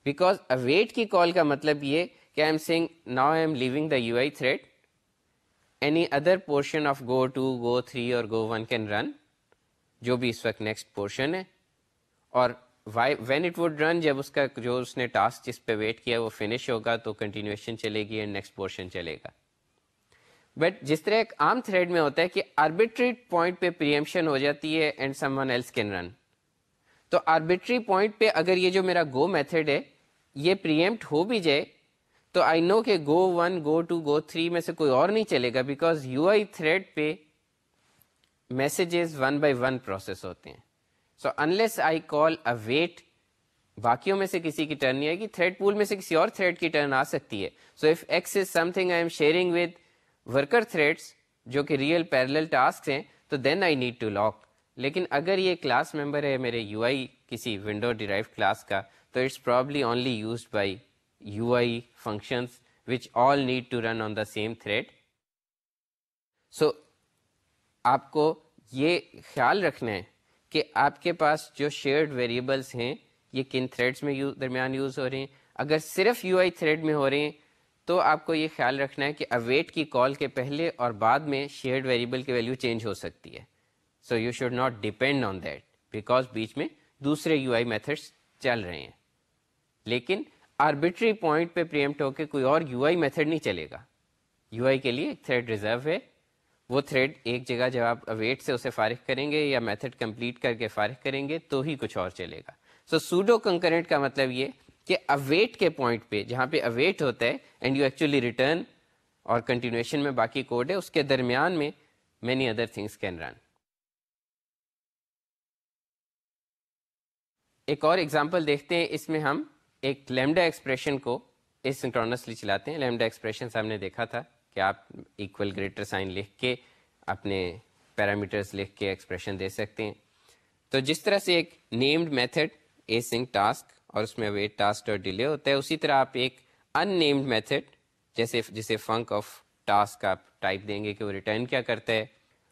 بیکاز اویٹ کی کال کا مطلب یہ کہ I am saying now I am leaving the U I thread any other portion of go two go three اور گو ون کین رن جو بھی اس وقت نیکسٹ پورشن ہے. اور وین اٹ وڈ رن جب اس کا جو اس نے ٹاسک جس پہ ویٹ کیا وہ فنش ہوگا تو کنٹینیوشن چلے گی اینڈ نیکسٹ پورشن چلے گا. بٹ جس طرح ایک عام تھریڈ میں ہوتا ہے کہ آربیٹری پوائنٹ پہ پریمشن ہو جاتی ہے and someone else can run تو آربیٹری پوائنٹ پہ اگر یہ جو میرا گو میتھڈ ہے، یہ پریمپٹ ہو بھی جائے تو آئی نو کہ go one go two go three میں سے کوئی اور نہیں چلے گا بیکاز یو آئی تھریڈ پہ messages one by one process ہوتے ہیں۔ So unless I call a wait باقیوں میں سے کسی کی ٹرن نہیں آئے گی تھریڈ پول میں سے کسی اور تھریڈ کی ٹرن آ سکتی ہے۔ So if X is something I am sharing with worker threads جو کہ ریئل پیرل ٹاسک ہیں، تو then I need to lock لیکن اگر یہ کلاس ممبر ہے، میرے یو آئی کسی ونڈو ڈیرائیو کلاس کا، تو it's probably only used by U I functions which all need to run on the same thread so آپ کو یہ خیال رکھنا ہے کہ آپ کے پاس جو شیئرڈ ویریبلس ہیں یہ کن تھریڈس میں درمیان یوز ہو رہے ہیں اگر صرف یو آئی تھریڈ میں ہو رہے ہیں تو آپ کو یہ خیال رکھنا ہے کہ اویٹ کی کال کے پہلے اور بعد میں شیئرڈ ویریبل کی ویلیو چینج ہو سکتی ہے so you should not depend on that because بیچ میں دوسرے یو آئی میتھڈس چل رہے ہیں لیکن آربیٹری پوائنٹ پہ پریمٹ ہو کے کوئی اور یو آئی میتھڈ نہیں چلے گا۔ یو آئی کے لیے ایک تھریڈ ریزرو ہے۔ وہ تھریڈ ایک جگہ جب آپ اویٹ سے اسے فارغ کریں گے یا میتھڈ کمپلیٹ کر کے فارغ کریں گے تو ہی کچھ اور چلے گا۔ سو سوڈو کنکرنٹ کا مطلب یہ کہ اویٹ کے پوائنٹ پہ جہاں پہ اویٹ ہوتا ہے اینڈ یو ایکچولی ریٹرن اور کنٹینیوشن میں باقی کوڈ ہے، اس کے درمیان میں many other things can run ایک اور ایگزامپل دیکھتے ہیں۔ اس میں ہم ایک لیمڈا ایکسپریشن کو سنکرونسلی چلاتے ہیں۔ لیمڈا ایکسپریشن ہم نے دیکھا تھا کہ آپ ایکول گریٹر سائن لکھ کے اپنے پیرامیٹرس لکھ کے ایکسپریشن دے سکتے ہیں۔ تو جس طرح سے ایک named method async task اور اس میں ویٹ ٹاسک اور ڈیلے ہوتا ہے، اسی طرح آپ ایک ان نیمڈ میتھڈ جیسے، جسے فنک آف ٹاسک آپ ٹائپ دیں گے کہ وہ ریٹرن کیا کرتا ہے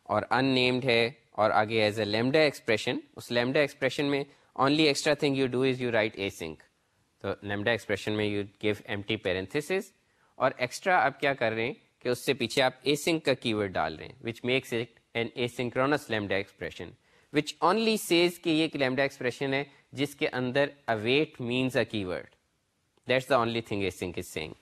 اور ان نیمڈ ہے اور آگے ایز اے لیمڈا ایکسپریشن، اس لیمڈا ایکسپریشن میں only extra thing you do is you write async تو لیمڈا ایکسپریشن میں you give empty parenthesis اور ایکسٹرا آپ کیا کر رہے ہیں کہ اس سے پیچھے آپ اے سنک کا کی ورڈ ڈال رہے ہیں which makes it an asynchronous lambda expression which only says کہ یہ ایک لیمڈا ایکسپریشن ہے جس کے اندر await means a keyword that's the only thing async is saying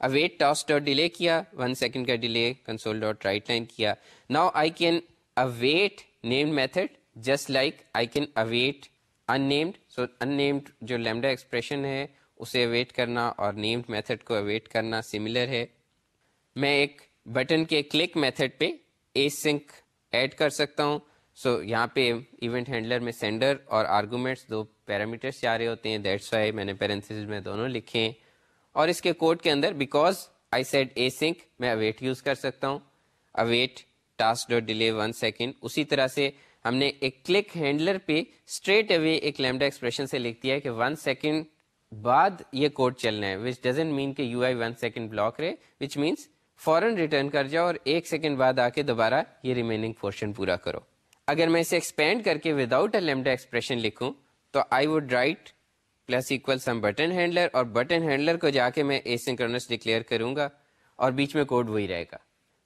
await task dot delay کیا ون سیکنڈ کا delay console dot write line کیا. Now I can await name method just like I can await unnamed so unnamed جو lambda expression ہے، اسے await کرنا اور named method کو await کرنا سملر ہے. میں ایک بٹن کے کلک میتھڈ پہ اے سنک ایڈ کر سکتا ہوں. سو یہاں پہ ایونٹ ہینڈلر میں سینڈر اور آرگومنٹس دو پیرامیٹرس جا رہے ہوتے ہیں. دیٹس وائی میں نے پیرنتھس میں دونوں لکھے ہیں. اور اس کے کوڈ کے اندر because I said async میں اویٹ یوز کر سکتا ہوں. Await task dot delay one second اسی طرح سے ہم نے ایک کلک ہینڈلر پہ اسٹریٹ اوے ایک لیمڈا ایکسپریشن سے لکھ دیا ہے کہ ون سیکنڈ بعد یہ کوڈ چلنا ہے وچ ڈزنٹ مین کہ U I one second block رہے وچ مینس فوراً ریٹرن کر جاؤ اور ایک سیکنڈ بعد آ کے دوبارہ یہ ریمیننگ پورشن پورا کرو۔ اگر میں اسے ایکسپینڈ کر کے وداؤٹ اے لیمڈا ایکسپریشن لکھوں، تو I would write plus equal some button handler اور بٹن ہینڈلر کو جا کے میں اے سنکرونس ڈکلیئر کروں گا اور بیچ میں کوڈ وہی رہے گا۔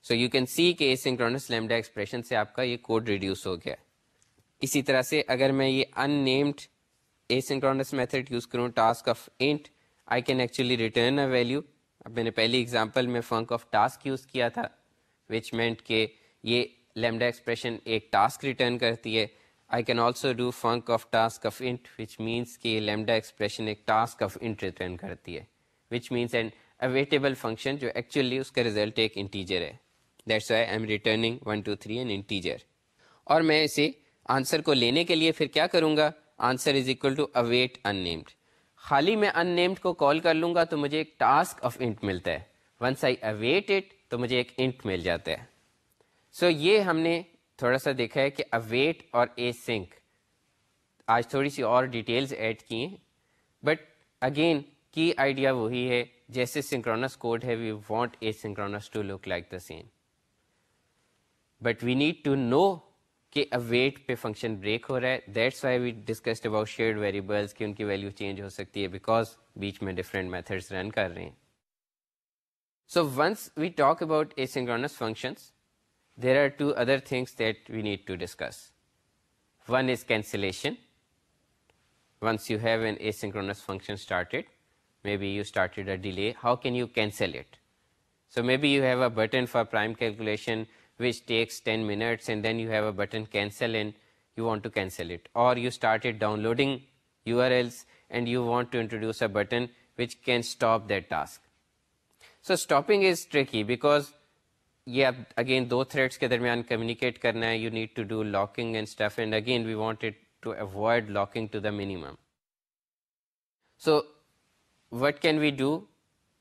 سو یو کین سی کہ اے سنکرونس لیمڈا ایکسپریشن سے آپ کا یہ کوڈ ریڈیوس ہو گیا. اسی طرح سے اگر میں یہ unnamed asynchronous method use کروں task of int I can actually return a value اب میں نے پہلی اگزامپل میں فنک آف ٹاسک یوز کیا تھا وچ مینٹ کہ یہ لیمڈا ایکسپریشن ایک ٹاسک ریٹرن کرتی ہے. I can also do func of task of int which means کہ لیمڈا ایکسپریشن ایک ٹاسک آف انٹ ریٹرن کرتی ہے which means an awaitable function جو ایکچولی اس کا ریزلٹ ایک انٹیجر ہے. That's why I'm returning one two three an integer اور میں اسے آنسر کو لینے کے لیے پھر کیا کروں گا؟ Answer is equal to await unnamed خالی میں ان نیمڈ کو کال کر لوں گا تو مجھے ایک ٹاسک آف انٹ ملتا ہے. ونس آئی اویٹ اٹ تو مجھے ایک انٹ مل جاتا ہے. سو so یہ ہم نے تھوڑا سا دیکھا ہے کہ اویٹ اور اے سنک آج تھوڑی سی اور ڈیٹیلز ایڈ کی ہیں. بٹ اگین کی آئیڈیا وہی ہے جیسے سنکرونس کوڈ ہے we want asynchronous to look like the same but we need to know کہ اویٹ پہ فنکشن بریک ہو رہا ہے that's why we discussed about shared variables کہ ان کی ویلیو چینج ہو سکتی ہے بیکاز بیچ میں ڈفرینٹ میتھڈس رن کر رہے ہیں so once we talk about asynchronous functions there are two other things that we need to discuss. One is cancellation. Once you have an asynchronous function started, maybe you started a delay, how can you cancel it? So maybe you have a button for prime calculation which takes 10 minutes, and then you have a button cancel and you want to cancel it. Or you started downloading URLs and you want to introduce a button which can stop that task. So stopping is tricky because یہ اب again دو threads کے درمیان communicate کرنا ہے you need to do locking and stuff and again we wanted to avoid locking to the minimum so what can we do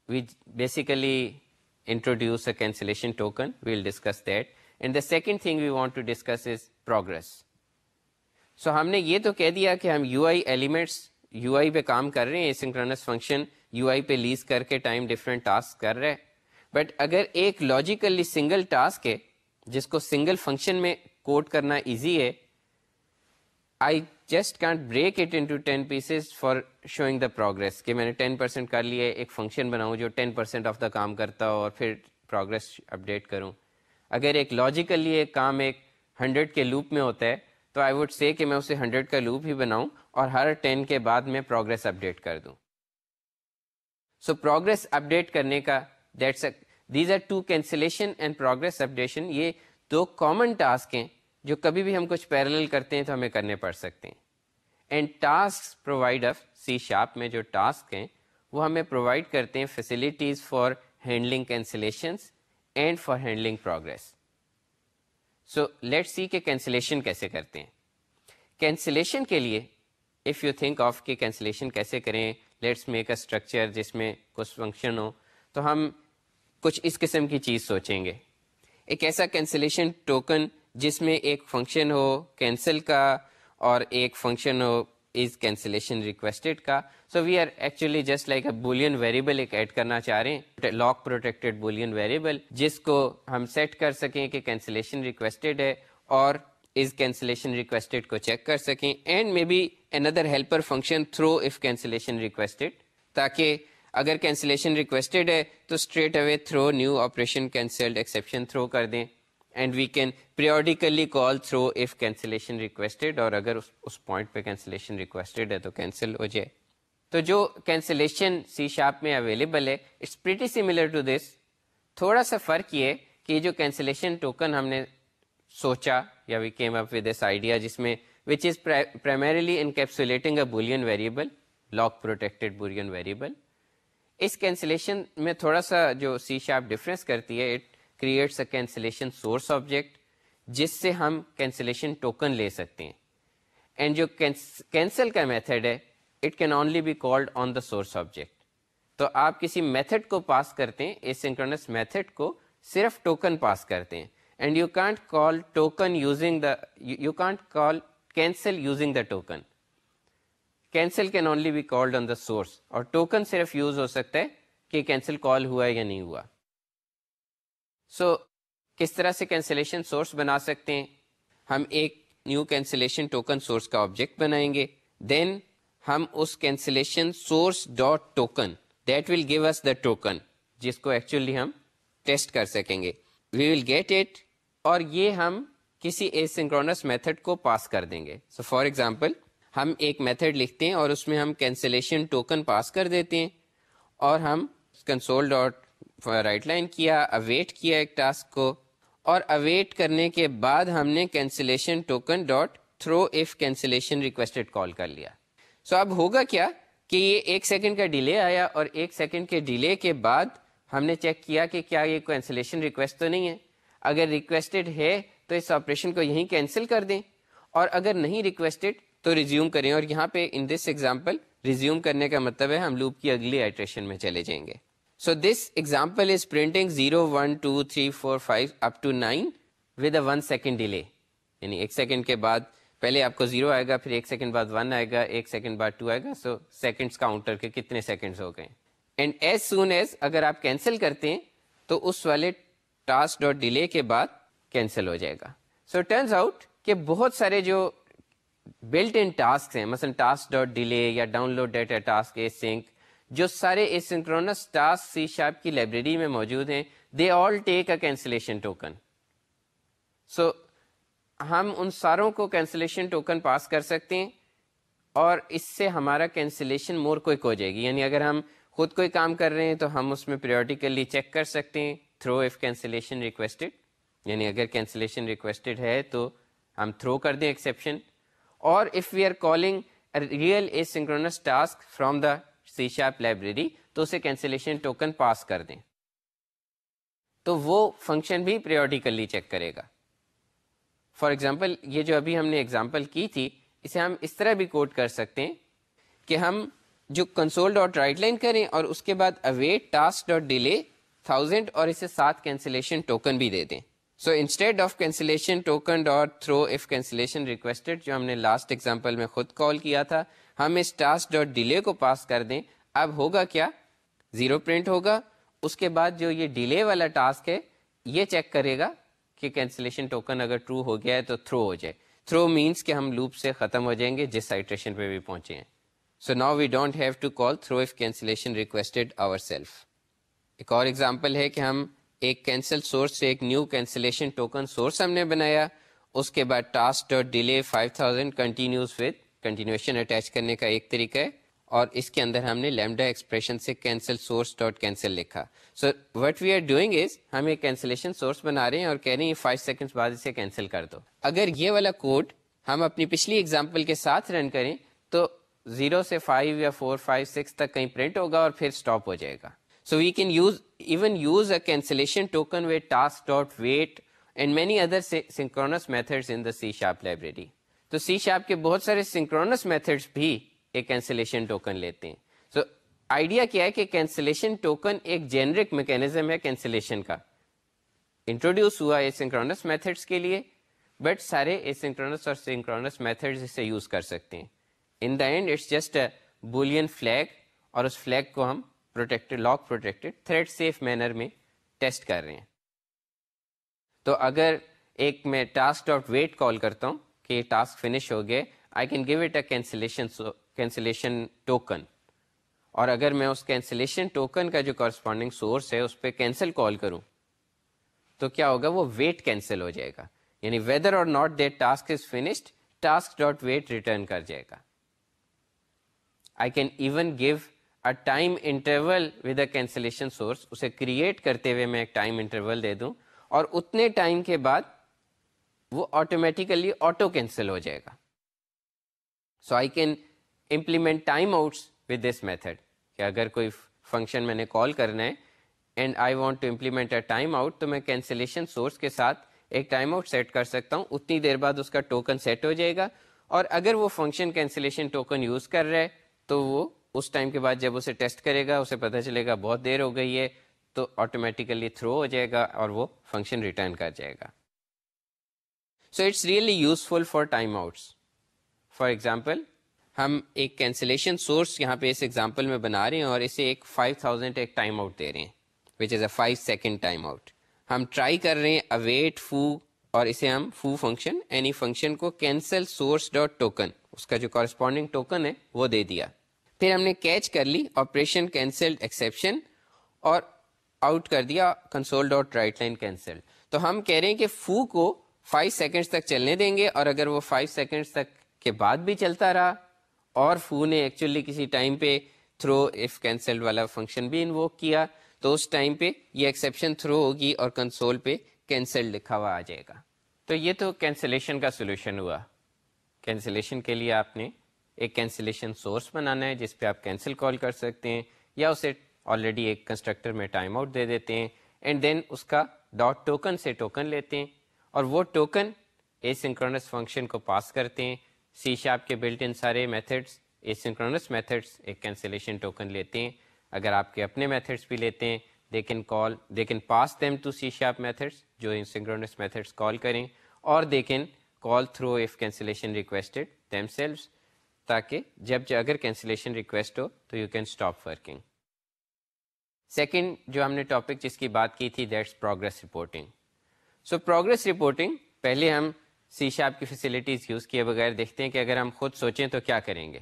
we basically introduce a cancellation token we will discuss that and the second thing we want to discuss is progress so ہم نے یہ تو کہہ دیا کہ ہم U I elements U I پہ کام کر رہے ہیں سنکرنس فنکشن یو آئی پہ لیز کر کے ٹائم ڈفرینٹ ٹاسک کر رہے بٹ اگر ایک لاجیکلی سنگل ٹاسک ہے جس کو سنگل فنکشن میں کوڈ کرنا ایزی ہے I just can't break it into ten pieces for showing the progress کہ میں نے ٹین پرسینٹ کر لیا ایک فنکشن بناؤں جو ٹین پرسینٹ آف دا کام کرتا ہو اور پھر پروگرس اپڈیٹ کروں۔ اگر ایک لاجیکلی ایک کام ایک ہنڈریڈ کے لوپ میں ہوتا ہے، تو آئی وڈ سے کہ میں اسے ہنڈریڈ کا لوپ ہی بناؤں اور ہر ٹین کے بعد میں پروگرس اپڈیٹ کر دوں۔ سو پروگرس اپڈیٹ کرنے کا that's these are two cancellation and progress updation یہ دو کامن ٹاسک ہیں۔ جو کبھی بھی ہم کچھ پیرل کرتے ہیں تو ہمیں کرنے پڑ سکتے ہیں۔ And task provide of C sharp میں جو ٹاسک ہیں، وہ ہمیں پرووائڈ کرتے ہیں facilities for handling cancellations and for handling progress so let see کہ کینسلیشن کیسے کرتے ہیں۔ کینسلیشن کے لیے اف یو تھنک آف کہ کینسلیشن کیسے کریں لیٹس میک اے اسٹرکچر جس میں کچھ فنکشن ہو، تو ہم کچھ اس قسم کی چیز سوچیں گے۔ ایک ایسا کینسلیشن ٹوکن جس میں ایک فنکشن ہو کینسل کا اور ایک فنکشن ہو از کینسلیشن ریکویسٹڈ کا۔ So we are actually just like a boolean variable ایک ایڈ کرنا چاہ رہے ہیں۔ لاک پروٹیکٹیڈ بولین ویریبل جس کو ہم سیٹ کر سکیں کہ کینسلیشن ریکویسٹڈ ہے اور از کینسلیشن ریکویسٹڈ کو چیک کر سکیں۔ And maybe another helper function throw if cancellation requested تاکہ اگر کینسلیشن ریکویسٹڈ ہے تو straight away throw new operation cancelled exception throw کر دیں۔ And we can periodically call throw if cancellation requested اور اگر اس پوائنٹ پہ کینسلیشن ریکویسٹڈ ہے تو کینسل ہو جائے۔ تو جو کینسلیشن سی شاپ میں اویلیبل ہے it's pretty similar to this تھوڑا سا فرق یہ کہ جو کینسلیشن ٹوکن ہم نے سوچا یا we came up with this idea جس میں which is primarily encapsulating a boolean variable lock protected boolean variable us cancellation میں تھوڑا سا جو سی شاپ ڈفرینس کرتی ہے it creates a cancellation source object جس سے ہم کینسلیشن ٹوکن لے سکتے ہیں۔ اینڈ جو کینسل کا میتھڈ ہے it can only be called on the source object تو آپ کسی میتھڈ کو پاس کرتے ہیں اس سنکرونس میتھڈ کو صرف ٹوکن پاس کرتے ہیں۔ And you can't call token using the you can't call cancel using the token cancel can only be called on the source اور ٹوکن صرف یوز ہو سکتا ہے کہ کینسل کال ہوا ہے یا نہیں ہوا۔ سو so, کس طرح سے کینسلیشن سورس بنا سکتے ہیں؟ ہم ایک نیو کینسلیشن ٹوکن سورس کا آبجیکٹ بنائیں گے۔ دین ہم اس cancellation source dot token that will give us the token جس کو ایکچولی ہم ٹیسٹ کر سکیں گے۔ وی ول گیٹ اٹ اور یہ ہم کسی اے سنکرونس میتھڈ کو پاس کر دیں گے۔ سو فار ایگزامپل ہم ایک میتھڈ لکھتے ہیں اور اس میں ہم کینسلیشن ٹوکن پاس کر دیتے ہیں اور ہم کنسول ڈاٹ رائٹ لائن کیا اویٹ کیا ایک ٹاسک کو اور اویٹ کرنے کے بعد ہم نے cancellation token dot throw if cancellation requested call کر لیا سو so اب ہوگا کیا کہ یہ ایک سیکنڈ کا ڈیلے آیا اور ایک سیکنڈ کے ڈیلے کے بعد ہم نے چیک کیا کہ کیا یہ کینسلیشن ریکویسٹ تو نہیں ہے اگر ریکویسٹڈ ہے تو اس آپریشن کو یہیں کینسل کر دیں اور اگر نہیں ریکویسٹڈ تو ریزیوم کریں اور یہاں پہ ان دس ایگزامپل ریزیوم کرنے کا مطلب ہے ہم لوپ کی اگلی آئٹریشن میں چلے جائیں گے so this example is printing zero one two three four five up to nine with a one second delay یعنی ایک سیکنڈ کے بعد پہلے آپ کو زیرو آئے گا پھر ایک سیکنڈ بعد ون آئے گا ایک سیکنڈ بعد ٹو آئے گا سو سیکنڈس کاؤنٹر کے کتنے سیکنڈس ہو گئے اینڈ ایز سون ایز اگر آپ کینسل کرتے ہیں تو اس والے ٹاسک ڈاٹ ڈیلے کے بعد کینسل ہو جائے گا سو ٹرنز آؤٹ کہ بہت سارے جو بلٹ ان ٹاسک ہیں مثلا ٹاسک ڈاٹ ڈیلے یا download data task async جو سارے asynchronous task C sharp کی لائبریری میں موجود ہیں دے آل ٹیک اے کینسلیشن ٹوکن سو ہم ان ساروں کو کینسلیشن ٹوکن پاس کر سکتے ہیں اور اس سے ہمارا کینسلیشن مور کوئک ہو جائے گی۔ یعنی اگر ہم خود کوئی کام کر رہے ہیں تو ہم اس میں پیریوڈیکلی چیک کر سکتے ہیں تھرو ایف کینسلیشن ریکویسٹڈ یعنی اگر کینسلیشن ریکویسٹڈ ہے تو ہم تھرو کر دیں ایکسیپشن اور if we are calling real asynchronous task from the C sharp library تو اسے کینسلیشن ٹوکن پاس کر دیں۔ تو وہ فنکشن بھی پیریوڈیکلی چیک کرے گا۔ فار ایگزامپل یہ جو ابھی ہم نے ایگزامپل کی تھی، اسے ہم اس طرح بھی کوٹ کر سکتے ہیں کہ ہم جو کنسول ڈاٹ رائٹ لائن کریں اور اس کے بعد await task dot delay thousand اور اسے ساتھ کینسلیشن ٹوکن بھی دے دیں۔ So instead of cancellation token dot throw if cancellation requested جو ہم نے لاسٹ ایگزامپل میں خود کال کیا تھا، ہم اس ٹاسک ڈاٹ ڈیلے کو پاس کر دیں۔ اب ہوگا کیا؟ زیرو پرنٹ ہوگا۔ اس کے بعد جو یہ ڈیلے والا ٹاسک ہے، یہ چیک کرے گا کہ کینسلیشن ٹوکن اگر ٹرو ہو گیا ہے تو تھرو ہو جائے۔ تھرو مینس کہ ہم لوپ سے ختم ہو جائیں گے جس سائٹریشن پہ بھی پہنچے ہیں۔ So now we don't have to call throw if cancellation requested ourself ایک اور ایگزامپل ہے کہ ہم ایک کینسل سورس سے ایک نیو کینسلیشن ٹوکن سورس ہم نے بنایا۔ اس کے بعد task dot delay five thousand continues with continuation attach کرنے کا ایک طریقہ ہے۔ اور اس کے اندر ہم نے لیمڈا ایکسپریشن سے کینسل سورس ڈاٹ کینسل لکھا۔ So what we are doing is ہم ایک کینسلیشن سورس بنا رہے ہیں اور کہہ رہے ہیں فائیو سیکنڈ بعد اسے کینسل کر دو۔ اگر یہ والا کوڈ ہم اپنی پچھلی ایگزامپل کے ساتھ رن کریں تو زیرو سے فائیو یا فور فائیو سکس تک کہیں پرنٹ ہوگا اور پھر اسٹاپ ہو جائے گا۔ So we can use even use a cancellation token wait task dot wait and many other synchronous method in the C sharp library تو سی شاپ کے بہت سارے سنکرونس میتھڈس بھی ایک کینسلیشن ٹوکن لیتے ہیں سو so, آئیڈیا کیا ہے کہ کینسلیشن ٹوکن ایک جینرک میکینزم ہے کینسلیشن کا انٹروڈیوس ہوا اے سنکرونس میتھڈس کے لیے بٹ سارے اے سنکرونس اور سنکرونس میتھڈز اسے یوز کر سکتے ہیں in the end it's just a boolean flag اور اس فلیگ کو ہم protected, lock protected, thread safe manner میں ٹیسٹ کر رہے ہیں۔ تو اگر ایک میں ٹاسک ڈاٹ ویٹ کال کرتا ہوں کہ یہ ٹاسک فنش ہو گئے I can give it a cancellation cancellation token اور اگر میں اس کینسلیشن ٹوکن کا جو کورسپونڈنگ سورس ہے اس پہ کینسل کال کروں، تو کیا ہوگا؟ وہ ویٹ کینسل ہو جائے گا۔ یعنی whether or not that task is finished task dot wait return کر جائے گا۔ I can even give time interval with a cancellation source اسے کریٹ کرتے ہوئے میں ایک ٹائم انٹرول دے دوں اور اتنے ٹائم کے بعد وہ آٹومیٹیکلی آٹو کینسل ہو جائے گا so I can implement timeouts with this method کہ اگر کوئی فنکشن میں نے کال کرنا ہے and I want to implement a timeout تو میں کینسلیشن سورس کے ساتھ ایک ٹائم آؤٹ سیٹ کر سکتا ہوں اتنی دیر بعد اس کا ٹوکن سیٹ ہو جائے گا اور اگر وہ فنکشن کینسلیشن ٹوکن یوز کر رہا ہے تو وہ اس ٹائم کے بعد جب اسے ٹیسٹ کرے گا، اسے پتہ چلے گا بہت دیر ہو گئی ہے، تو آٹومیٹیکلی تھرو ہو جائے گا اور وہ فنکشن ریٹرن کر جائے گا۔ So it's really useful for timeouts for example ہم ایک کینسلیشن سورس یہاں پہ اس ایگزامپل میں بنا رہے ہیں اور اسے ایک 5000 ایک ٹائم آؤٹ دے رہے ہیں which is a 5 second timeout ہم ٹرائی کر رہے ہیں اویٹ فو اور اسے ہم فو فنکشن اینی فنکشن کو کینسل سورس ڈاٹ ٹوکن اس کا جو کورسپونڈنگ ٹوکن ہے وہ دے دیا۔ پھر ہم نے کیچ کر لی آپریشن کینسلڈ ایکسیپشن اور آؤٹ کر دیا console dot write line cancel تو ہم کہہ رہے ہیں کہ فو کو فائیو سیکنڈس تک چلنے دیں گے اور اگر وہ فائیو سیکنڈس تک کے بعد بھی چلتا رہا اور فو نے ایکچولی کسی ٹائم پہ تھرو اف کینسل والا فنکشن بھی انووک کیا، تو اس ٹائم پہ یہ ایکسیپشن تھرو ہوگی اور کنسول پہ کینسل لکھا ہوا آ جائے گا۔ تو یہ تو کینسلیشن کا سولوشن ہوا۔ کینسلیشن کے لیے آپ نے ایک کینسلیشن سورس بنانا ہے، جس پہ آپ کینسل کال کر سکتے ہیں یا اسے آلریڈی ایک کنسٹرکٹر میں ٹائم آؤٹ دے دیتے ہیں۔ اینڈ دین اس کا ڈاٹ ٹوکن سے ٹوکن لیتے ہیں۔ اور وہ ٹوکن اے سنکرونس فنکشن کو پاس کرتے ہیں۔ سی شاپ کے بلٹ ان سارے میتھڈس اے سنکرونس میتھڈس ایک کینسلیشن ٹوکن لیتے ہیں۔ اگر آپ کے اپنے میتھڈس بھی لیتے ہیں they can call they can pass them to C sharp methods جو ان سنکرونس میتھڈس کال کریں۔ اور they can call throw if cancellation requested themselves تاکہ جب اگر کینسلیشن ریکویسٹ ہو تو you can stop working second جو ہم نے ٹاپک جس کی بات کی تھی that's progress reporting so progress reporting پہلے ہم سی شاپ کی فیسلٹیز یوز کیے بغیر دیکھتے ہیں کہ اگر ہم خود سوچیں تو کیا کریں گے.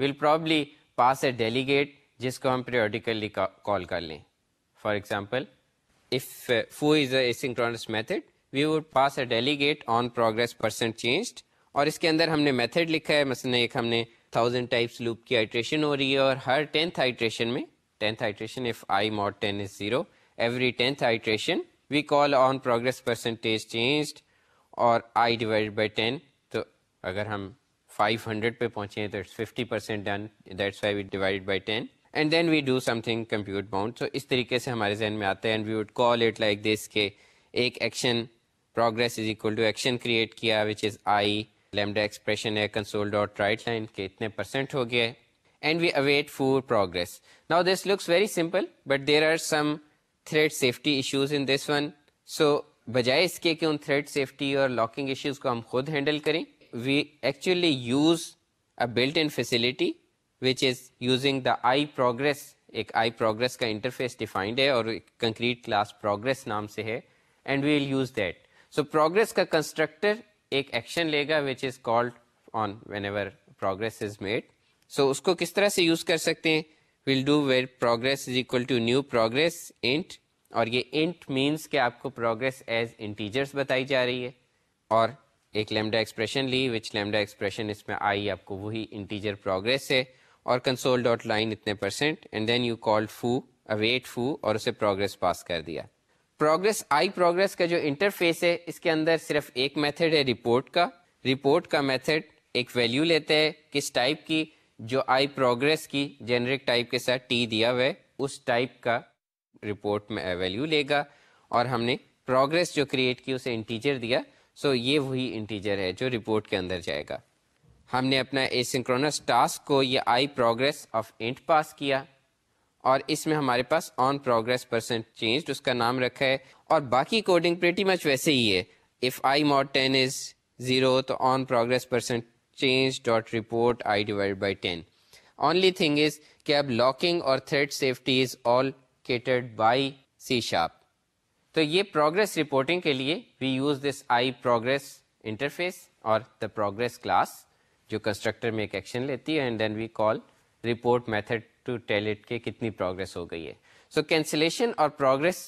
Will probably pass a delegate جس کو ہم پیریوڈیکلی کال کر لیں. For example if foo is asynchronous method we would pass a delegate on progress percent changed اور اس کے اندر ہم نے میتھڈ لکھا ہے، مثلا ایک ہم نے تھاؤزینڈ ٹائپس لوپ کی آئٹریشن ہو رہی ہے اور ہر ٹینتھ آئٹریشن میں tenth iteration if I mod ten is zero every tenth iteration we call on progress percentage changed اور آئی ڈیوائڈ بائی ٹین تو اگر ہم فائیو ہنڈریڈ پہ پہنچے ہیں تو fifty percent done that's why we divide by ten and then we do something compute bound تو اس طریقے سے ہمارے ذہن میں آتا ہے and we would call it like this کے ایک action progress is equal to action create کیا which is I lambda expression ہے کنسول ڈاٹ رائٹ لائن کے اتنے پرسینٹ ہو گیا ہے and we await for progress now this looks very simple but there are some thread safety issues in this one so بجائے اس کے کہ ان تھریڈ سیفٹی اور لاکنگ ایشوز کو ہم خود ہینڈل کریں we actually use a built in facility which is using the I progress ایک آئی پروگرس کا انٹرفیس ڈیفائنڈ ہے اور کنکریٹ کلاس پروگرس نام سے ہے and we will use that so progress کا کنسٹرکٹر ایک ایکشن لے گا which is called on whenever progress is made so اس کو کس طرح سے یوز کر سکتے ہیں؟ Will do where progress is equal to new progress int اور یہ انٹ مینس کہ آپ کو پروگرس ایز انٹیجرس بتائی جا رہی ہے۔ اور ایک لیمڈا ایکسپریشن لی وچ لیمڈا ایکسپریشن اس میں آئی، آپ کو وہی انٹیجر پروگرس ہے۔ اور کنسول ڈاٹ لائن اتنے percent and then you call foo await foo اور اسے پروگرس پاس کر دیا۔ پروگرس، آئی پروگرس کا جو انٹرفیس ہے، اس کے اندر صرف ایک میتھڈ ہے رپورٹ کا۔ رپورٹ کا میتھڈ ایک ویلیو لیتا ہے کس ٹائپ کی، جو آئی پروگرس کی جنرک ٹائپ کے ساتھ ٹی دیا ہوا ہے، اس ٹائپ کا رپورٹ میں ویلیو لے گا۔ اور ہم نے پروگرس جو کریٹ کی، اسے انٹیجر دیا۔ سو یہ وہی انٹیجر ہے جو رپورٹ کے اندر جائے گا۔ ہم نے اپنا اے سنکرونس ٹاسک کو یہ I progress of int pass کیا۔ اور اس میں ہمارے پاس آن پروگرس پرسنٹ چینج اس کا نام رکھا ہے۔ اور باقی کوڈنگ پریٹی مچ ویسے ہی ہے۔ If I mod ten is zero تو on progress percent change dot report I divide by ten only thing is کہ اب لاکنگ اور thread safety is all catered by C sharp تو یہ progress reporting کے لیے we use this I progress interface اور the progress class جو constructor میں ایک ایکشن لیتی ہے and then we call report method to tell it کہ کتنی پروگرس ہو گئی ہے سو کینسلیشن اور پروگرس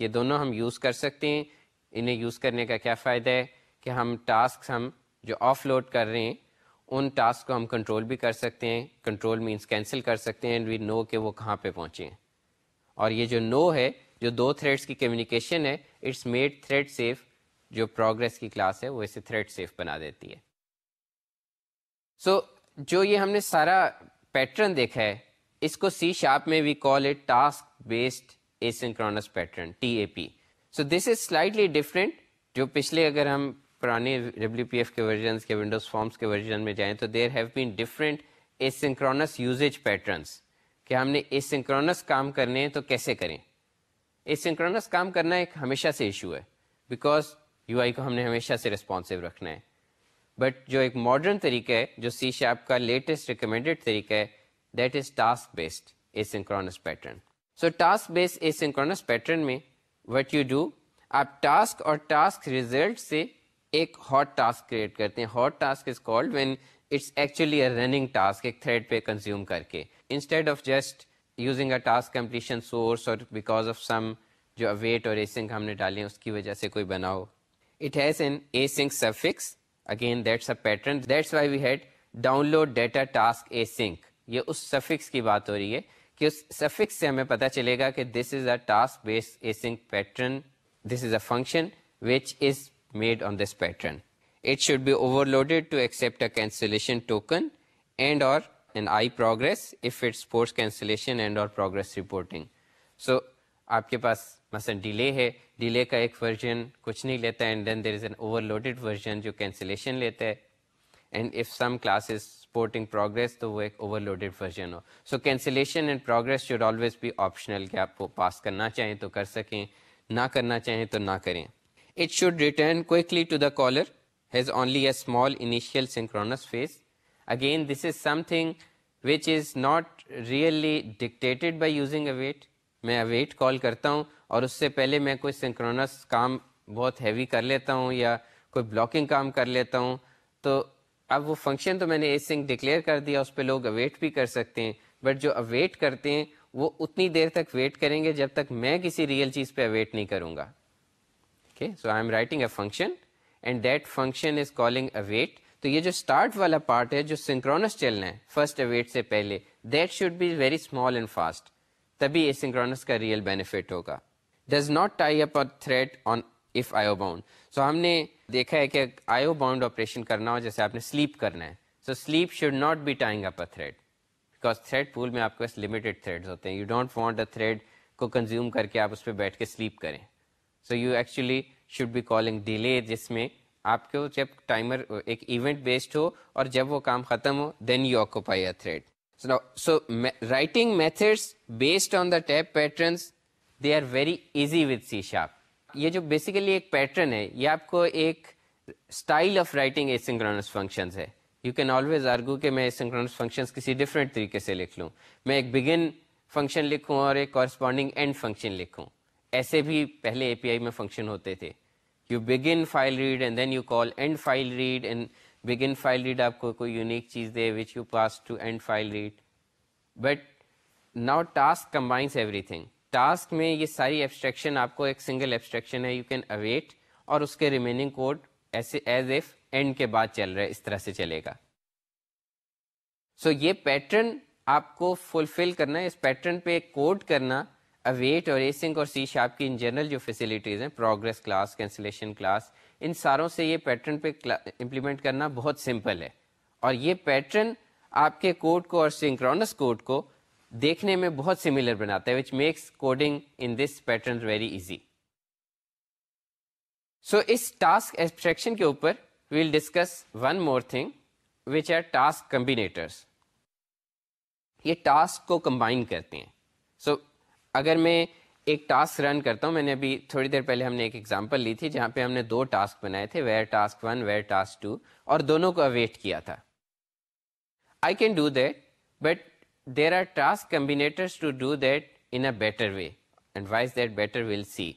یہ دونوں ہم یوز کر سکتے ہیں انہیں یوز کرنے کا کیا فائدہ ہے کہ ہم ٹاسک ہم جو آف لوڈ کر رہے ہیں ان ٹاسک کو ہم کنٹرول بھی کر سکتے ہیں کنٹرول مینس کینسل کر سکتے ہیں اینڈ وی نو کہ وہ کہاں پہ پہنچے ہیں اور یہ جو نو ہے جو دو تھریڈس کی کمیونیکیشن ہے اٹس میڈ تھریڈ سیف جو پروگرس کی کلاس ہے وہ اسے تھریڈ سیف بنا دیتی ہے سو so, جو یہ ہم نے سارا پیٹرن دیکھا ہے اس کو سی شارپ میں we call it task based asynchronous pattern T A P so this is slightly different جو پچھلے اگر ہم پرانے ڈبلیو پی ایف کے ورژنس کے ونڈوز فارمس کے ورژن میں جائیں تو there have been different asynchronous usage patterns کہ ہم نے اے سنکرونس کام کرنے ہیں تو کیسے کریں؟ اے سنکرونس کام کرنا ایک ہمیشہ سے ایشو ہے. بیکاز یو آئی کو ہم نے ہمیشہ سے رسپانسو رکھنا ہے. بٹ جو ایک ماڈرن طریقہ ہے، جو سی شاپ کا لیٹسٹ ریکمینڈیڈ طریقہ ہے that is task based asynchronous pattern so task based asynchronous pattern میں وٹ یو ڈو آپ ٹاسک اور ٹاسک ریزلٹ سے ایک ہاٹ ٹاسک کریٹ کرتے ہیں۔ Hot task is called when it's actually a running task ایک تھریڈ پہ consume کر کے۔ Instead of just using a task completion source اور بیکاز آف سم جو اویٹ اور ایسنگ ہم نے ڈالے ہیں، اس کی وجہ سے کوئی بناؤ it has an async suffix again that's a pattern that's why we had download data task async یہ اس سفکس کی بات ہو رہی ہے کہ اس سفکس سے ہمیں پتہ چلے گا کہ this is a task base async pattern this is a function which is made on this pattern it should be overloaded to accept a cancellation token and اور an I progress if it supports cancellation and اور progress reporting so آپ کے پاس مثلا delay ہے delay کا ایک version کچھ نہیں لیتا and then there is an overloaded version جو کینسلیشن لیتا ہے and if some classes supporting progress تو وہ ایک overloaded version who. So cancellation and progress should always be optional کہ آپ کو پاس کرنا چاہیں تو کر سکیں، نہ کرنا چاہیں تو نہ کریں. It should return quickly to the caller has only a small initial synchronous phase again this is something which is not really dictated by using a wait میں اویٹ کال کرتا ہوں اور اس سے پہلے میں کوئی سنکرونس کام بہت ہیوی کر لیتا ہوں یا کوئی بلاکنگ کام کر لیتا ہوں تو اب وہ فنکشن تو میں نے اے سنک ڈکلیئر کر دیا، اس پہ لوگ اویٹ بھی کر سکتے ہیں۔ بٹ جو اویٹ کرتے ہیں، وہ اتنی دیر تک ویٹ کریں گے جب تک میں کسی ریئل چیز پہ اویٹ نہیں کروں گا۔ So I am writing a function and that function is calling await تو یہ جو اسٹارٹ والا پارٹ ہے، جو سنکرونس چلنا ہے فرسٹ اویٹ سے پہلے that should be very small and fast تبھی اے سنکرونس کا ریئل بینیفٹ ہوگا۔ Does not tie up thread on if IO bound so ہم نے دیکھا ہے کہ آئیو باؤنڈ آپریشن کرنا ہو، جیسے آپ نے سلیپ کرنا ہے۔ So sleep should not be tying up a thread because thread pool میں آپ کے پاس لمیٹیڈ تھریڈ ہوتے ہیں۔ You don't want a thread کو کنزیوم کر کے آپ اس پہ بیٹھ کے سلیپ کریں۔ So you actually should be calling delay جس میں آپ کو جب ٹائمر ایک ایونٹ بیسڈ ہو اور جب وہ کام ختم ہو then you occupy a thread so writing methods based on the TAP patterns they are very easy with C sharp یہ جو بیسیکلی ایک پیٹرن ہے، یہ آپ کو ایک style of writing asynchronous functions ہے۔ یو کین آلویز آرگو کہ میں سنکرونس فنکشنز کسی ڈفرینٹ طریقے سے لکھ لوں۔ میں ایک بگن فنکشن لکھوں اور ایک کورسپونڈنگ اینڈ فنکشن لکھوں۔ ایسے بھی پہلے اے پی آئی میں فنکشن ہوتے تھے۔ You begin file read and then you call end file read and begin file read آپ کو کوئی یونیک چیز دے which you pass to end file read but now task combines everything task میں یہ ساری ایبسٹریکشن آپ کو ایک سنگل ایبسٹریکشن ہے یو کین اویٹ اور اس کے ریمیننگ کوڈ ایسے ایز ایف اینڈ کے بعد چل رہا ہے، اس طرح سے چلے گا۔ سو so یہ پیٹرن آپ کو فلفل کرنا ہے، اس پیٹرن پہ کوڈ کرنا اویٹ اور ایسنگ اور سی شاپ کی ان جنرل جو فیسلٹیز ہیں پروگرس کلاس کینسلیشن کلاس ان ساروں سے یہ پیٹرن پہ امپلیمنٹ کرنا بہت سمپل ہے۔ اور یہ پیٹرن آپ کے کوڈ کو اور سنکرونس کوڈ کو دیکھنے میں بہت سملر بناتا ہے which makes coding in this pattern very easy so us task abstraction کے اوپر we'll discuss one more thing which are task combinators یہ ٹاسک کو کمبائن کرتے ہیں. سو so, اگر میں ایک ٹاسک رن کرتا ہوں میں نے ابھی تھوڑی دیر پہلے ہم نے ایک ایگزامپل لی تھی جہاں پہ ہم نے دو ٹاسک بنائے تھے where task one where task two اور دونوں کو اویٹ کیا تھا. I can do that but there are task combinators to do that in a better way and why's that better we'll see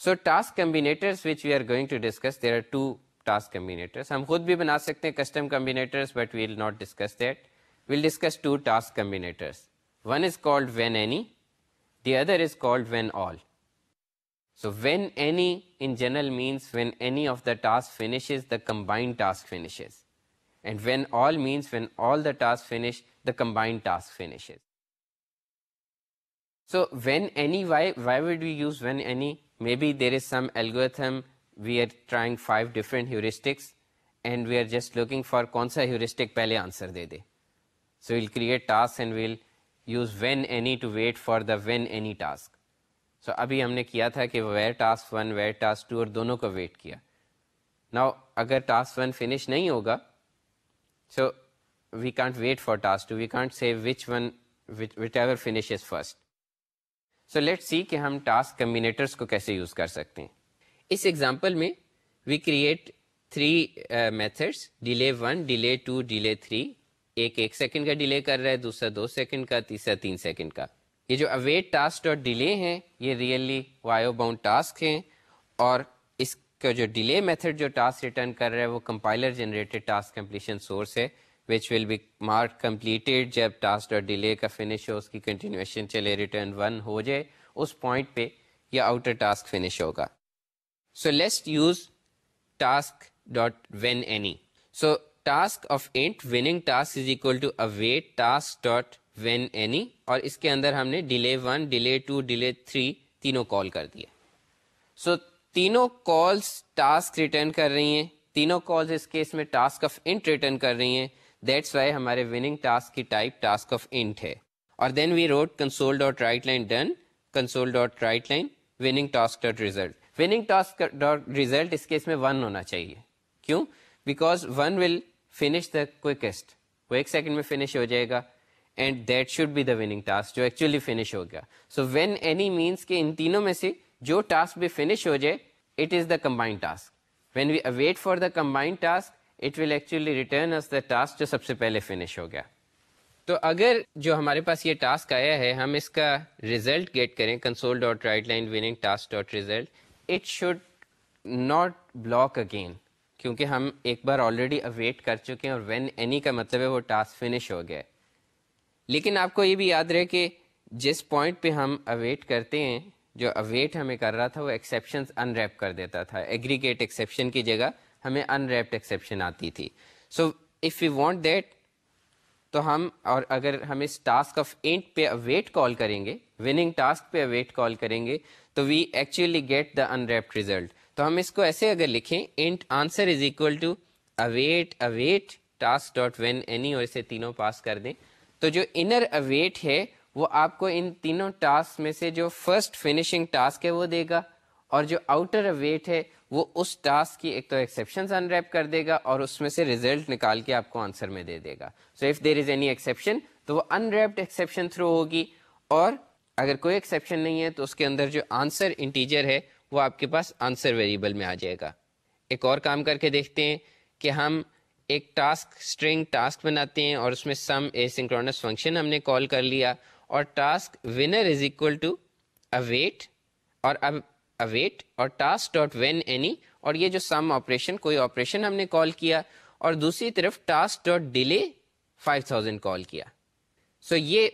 so task combinators which we are going to discuss there are two task combinators ہم خود بھی بنا سکتے ہیں custom combinators but we'll not discuss that we'll discuss two task combinators one is called when any the other is called when all so when any in general means when any of the task finishes the combined task finishes and when all means when all the task finish the combined task finishes. So when any, why, why would we use when any? Maybe there is some algorithm, we are trying 5 different heuristics and we are just looking for kaun sa heuristic pehle answer de de. So we'll create tasks and we'll use when any to wait for the when any task. so, ابھی ہم نے کیا تھا کہ where task one where task two اور دونوں کو wait کیا نا اگر ٹاسک ون فنش نہیں ہوگا so we can't wait for task two we can't see which one whatever finish is first so let see کہ ہم ٹاسک کمبینیٹرس کو کیسے یوز کر سکتے ہیں. اس ایگزامپل میں we create three methods delay one delay two delay three ایک ایک سیکنڈ کا ڈیلے کر رہا ہے، دوسرا دو سیکنڈ کا، تیسرا تین سیکنڈ کا. یہ جو اویٹ ٹاسک اور ڈیلے ہیں، یہ ریئلی وایو باؤنڈ ٹاسک ہیں اور اس کا جو ڈیلے میتھڈ جو ٹاسک ریٹرن کر رہا ہے، وہ compiler generated task completion source ہے۔ Which will be mark completed جب ٹاسک اور ڈیلے کا فنش ہو اس کی کنٹینیوشن چلے ریٹرن ون ہو جائے اس پوائنٹ پہ یہ آؤٹر ٹاسک فنش ہوگا so list use task dot when any so task of int winning task is equal to await task dot when any اور اس کے اندر ہم نے delay one delay two delay three تینوں کال کر دیے سو so, تینوں کالس ٹاسک ریٹرن کر رہی ہیں تینوں کالز اس کیس میں ٹاسک آف انٹ ریٹرن کر رہی ہیں دیٹس وائی ہمارے وننگ ٹاسک کی ٹائپ ٹاسک آف انٹ ہے۔ اور then we wrote console dot write line done console dot write line winning task dot result winning task dot result us case میں one ہونا چاہیے۔ کیوں؟ Because one will finish the quickest وہ ایک second میں finish ہو جائے گا۔ And that should be the winning task جو ایکچولی فنش ہو گیا۔ سو وین اینی مینس کہ ان تینوں میں سے جو ٹاسک بھی فنش ہو جائے it is the combined task when we await for the combined task it will actually return as the task جو سب سے پہلے فنش ہو گیا۔ تو اگر جو ہمارے پاس یہ ٹاسک آیا ہے، ہم اس کا ریزلٹ گیٹ کریں console dot write line winning task dot result it should not block again کیونکہ ہم ایک بار آلریڈی اویٹ کر چکے ہیں اور وین اینی کا مطلب ہے وہ ٹاسک فنش ہو گیا۔ لیکن آپ کو یہ بھی یاد رہے کہ جس پوائنٹ پہ ہم اویٹ کرتے ہیں، جو اویٹ ہمیں کر رہا تھا، وہ ایکسیپشن ان ریپ کر دیتا تھا۔ ایگریگیٹ ایکسیپشن کی جگہ ہمیں ان ریپڈ ایکسیپشن آتی تھی. So if you want that تو ہم اور اگر ہم اس ٹاسک آف اینٹ پہ اویٹ کال کریں گے وننگ ٹاسک پہ اویٹ کال کریں گے، تو we actually get the unwrapped result تو ہم اس کو ایسے اگر لکھیں int answer is equal to await await task dot when any اور اسے تینوں پاس کر دیں. تو جو انر اویٹ ہے، وہ آپ کو ان تینوں ٹاسک میں سے جو فرسٹ فنیشنگ ٹاسک ہے وہ دے گا اور جو آؤٹر اویٹ ہے وہ اس ٹاسک کی ایک تو ایکسیپشن ان ریپ کر دے گا اور اس میں سے ریزلٹ نکال کے آپ کو آنسر میں دے دے گا۔ So if there is any exception تو وہ ان ریپڈ ایکسیپشن تھرو ہوگی اور اگر کوئی ایکسیپشن نہیں ہے تو اس کے اندر جو آنسر انٹیجر ہے وہ آپ کے پاس آنسر ویریبل میں آ جائے گا۔ ایک اور کام کر کے دیکھتے ہیں کہ ہم ایک ٹاسک اسٹرنگ ٹاسک بناتے ہیں اور اس میں سم اے سنکرونس فنکشن ہم نے کال کر لیا اور task winner is equal to await اور اب اویٹ اور ٹاسک ڈاٹ وین اینی اور یہ جو سم آپریشن کوئی آپریشن ہم نے کال کیا اور دوسری طرف task dot delay five thousand call کیا۔ سو so یہ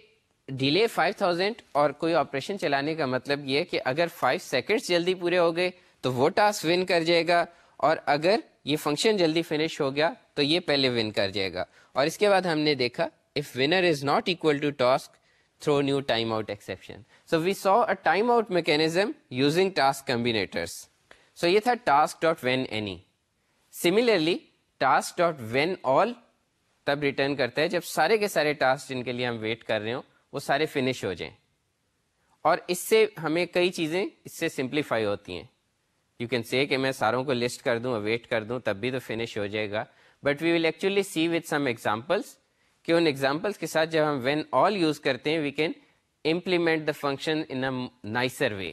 ڈیلے فائیو تھاؤزینڈ اور کوئی آپریشن چلانے کا مطلب یہ کہ اگر فائیو سیکنڈس جلدی پورے ہو گئے تو وہ ٹاسک ون کر جائے گا اور اگر یہ فنکشن جلدی فنش ہو گیا تو یہ پہلے ون کر جائے گا۔ اور اس کے بعد ہم نے دیکھا if winner is not equal to task throw new time out exception so we saw a time out mechanism using task combinators so یہ تھا task dot when any similarly task dot when all تب return کرتا ہے جب سارے کے سارے task جن کے لیے ہم ویٹ کر رہے ہوں، وہ سارے فنش ہو جائیں۔ اور اس سے ہمیں کئی چیزیں اس سے سمپلیفائی ہوتی ہیں۔ یو کین سی کہ میں ساروں کو لسٹ کر دوں ویٹ کر دوں، تب بھی تو فنش ہو جائے گا۔ But we will actually see with some examples کہ ان ایگزامپلس کے ساتھ جب ہم وین آل یوز کرتے ہیں we can implement the function in a nicer way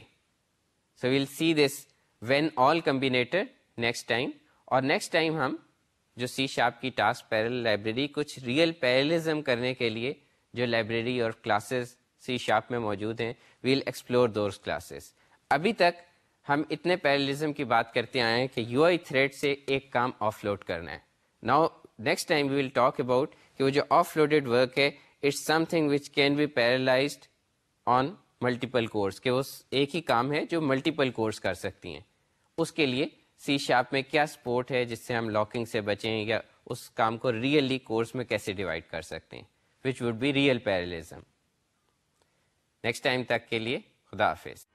so we'll see this when all combinator next time اور نیکسٹ ٹائم ہم جو سی شاپ کی ٹاسک پیرل لائبریری کچھ ریئل پیرلزم کرنے کے لیے جو لائبریری اور کلاسز سی شاپ میں موجود ہیں ویل ایکسپلور دوز کلاسز ابھی تک ہم اتنے پیرلزم کی بات کرتے آئے ہیں کہ یو آئی تھریڈ سے ایک کام آف لوڈ کرنا ہے now next time we will talk about کہ وہ جو آف لوڈیڈ ورک ہے it's something which can be parallelized on multiple cores کہ وہ ایک ہی کام ہے جو ملٹیپل کورس کر سکتی ہیں۔ اس کے لیے سی شاپ میں کیا سپورٹ ہے جس سے ہم لاکنگ سے بچیں یا اس کام کو ریئلی کورس میں کیسے ڈیوائڈ کر سکتے ہیں؟ Which would be real parallelism next time تک کے لیے خدا حافظ۔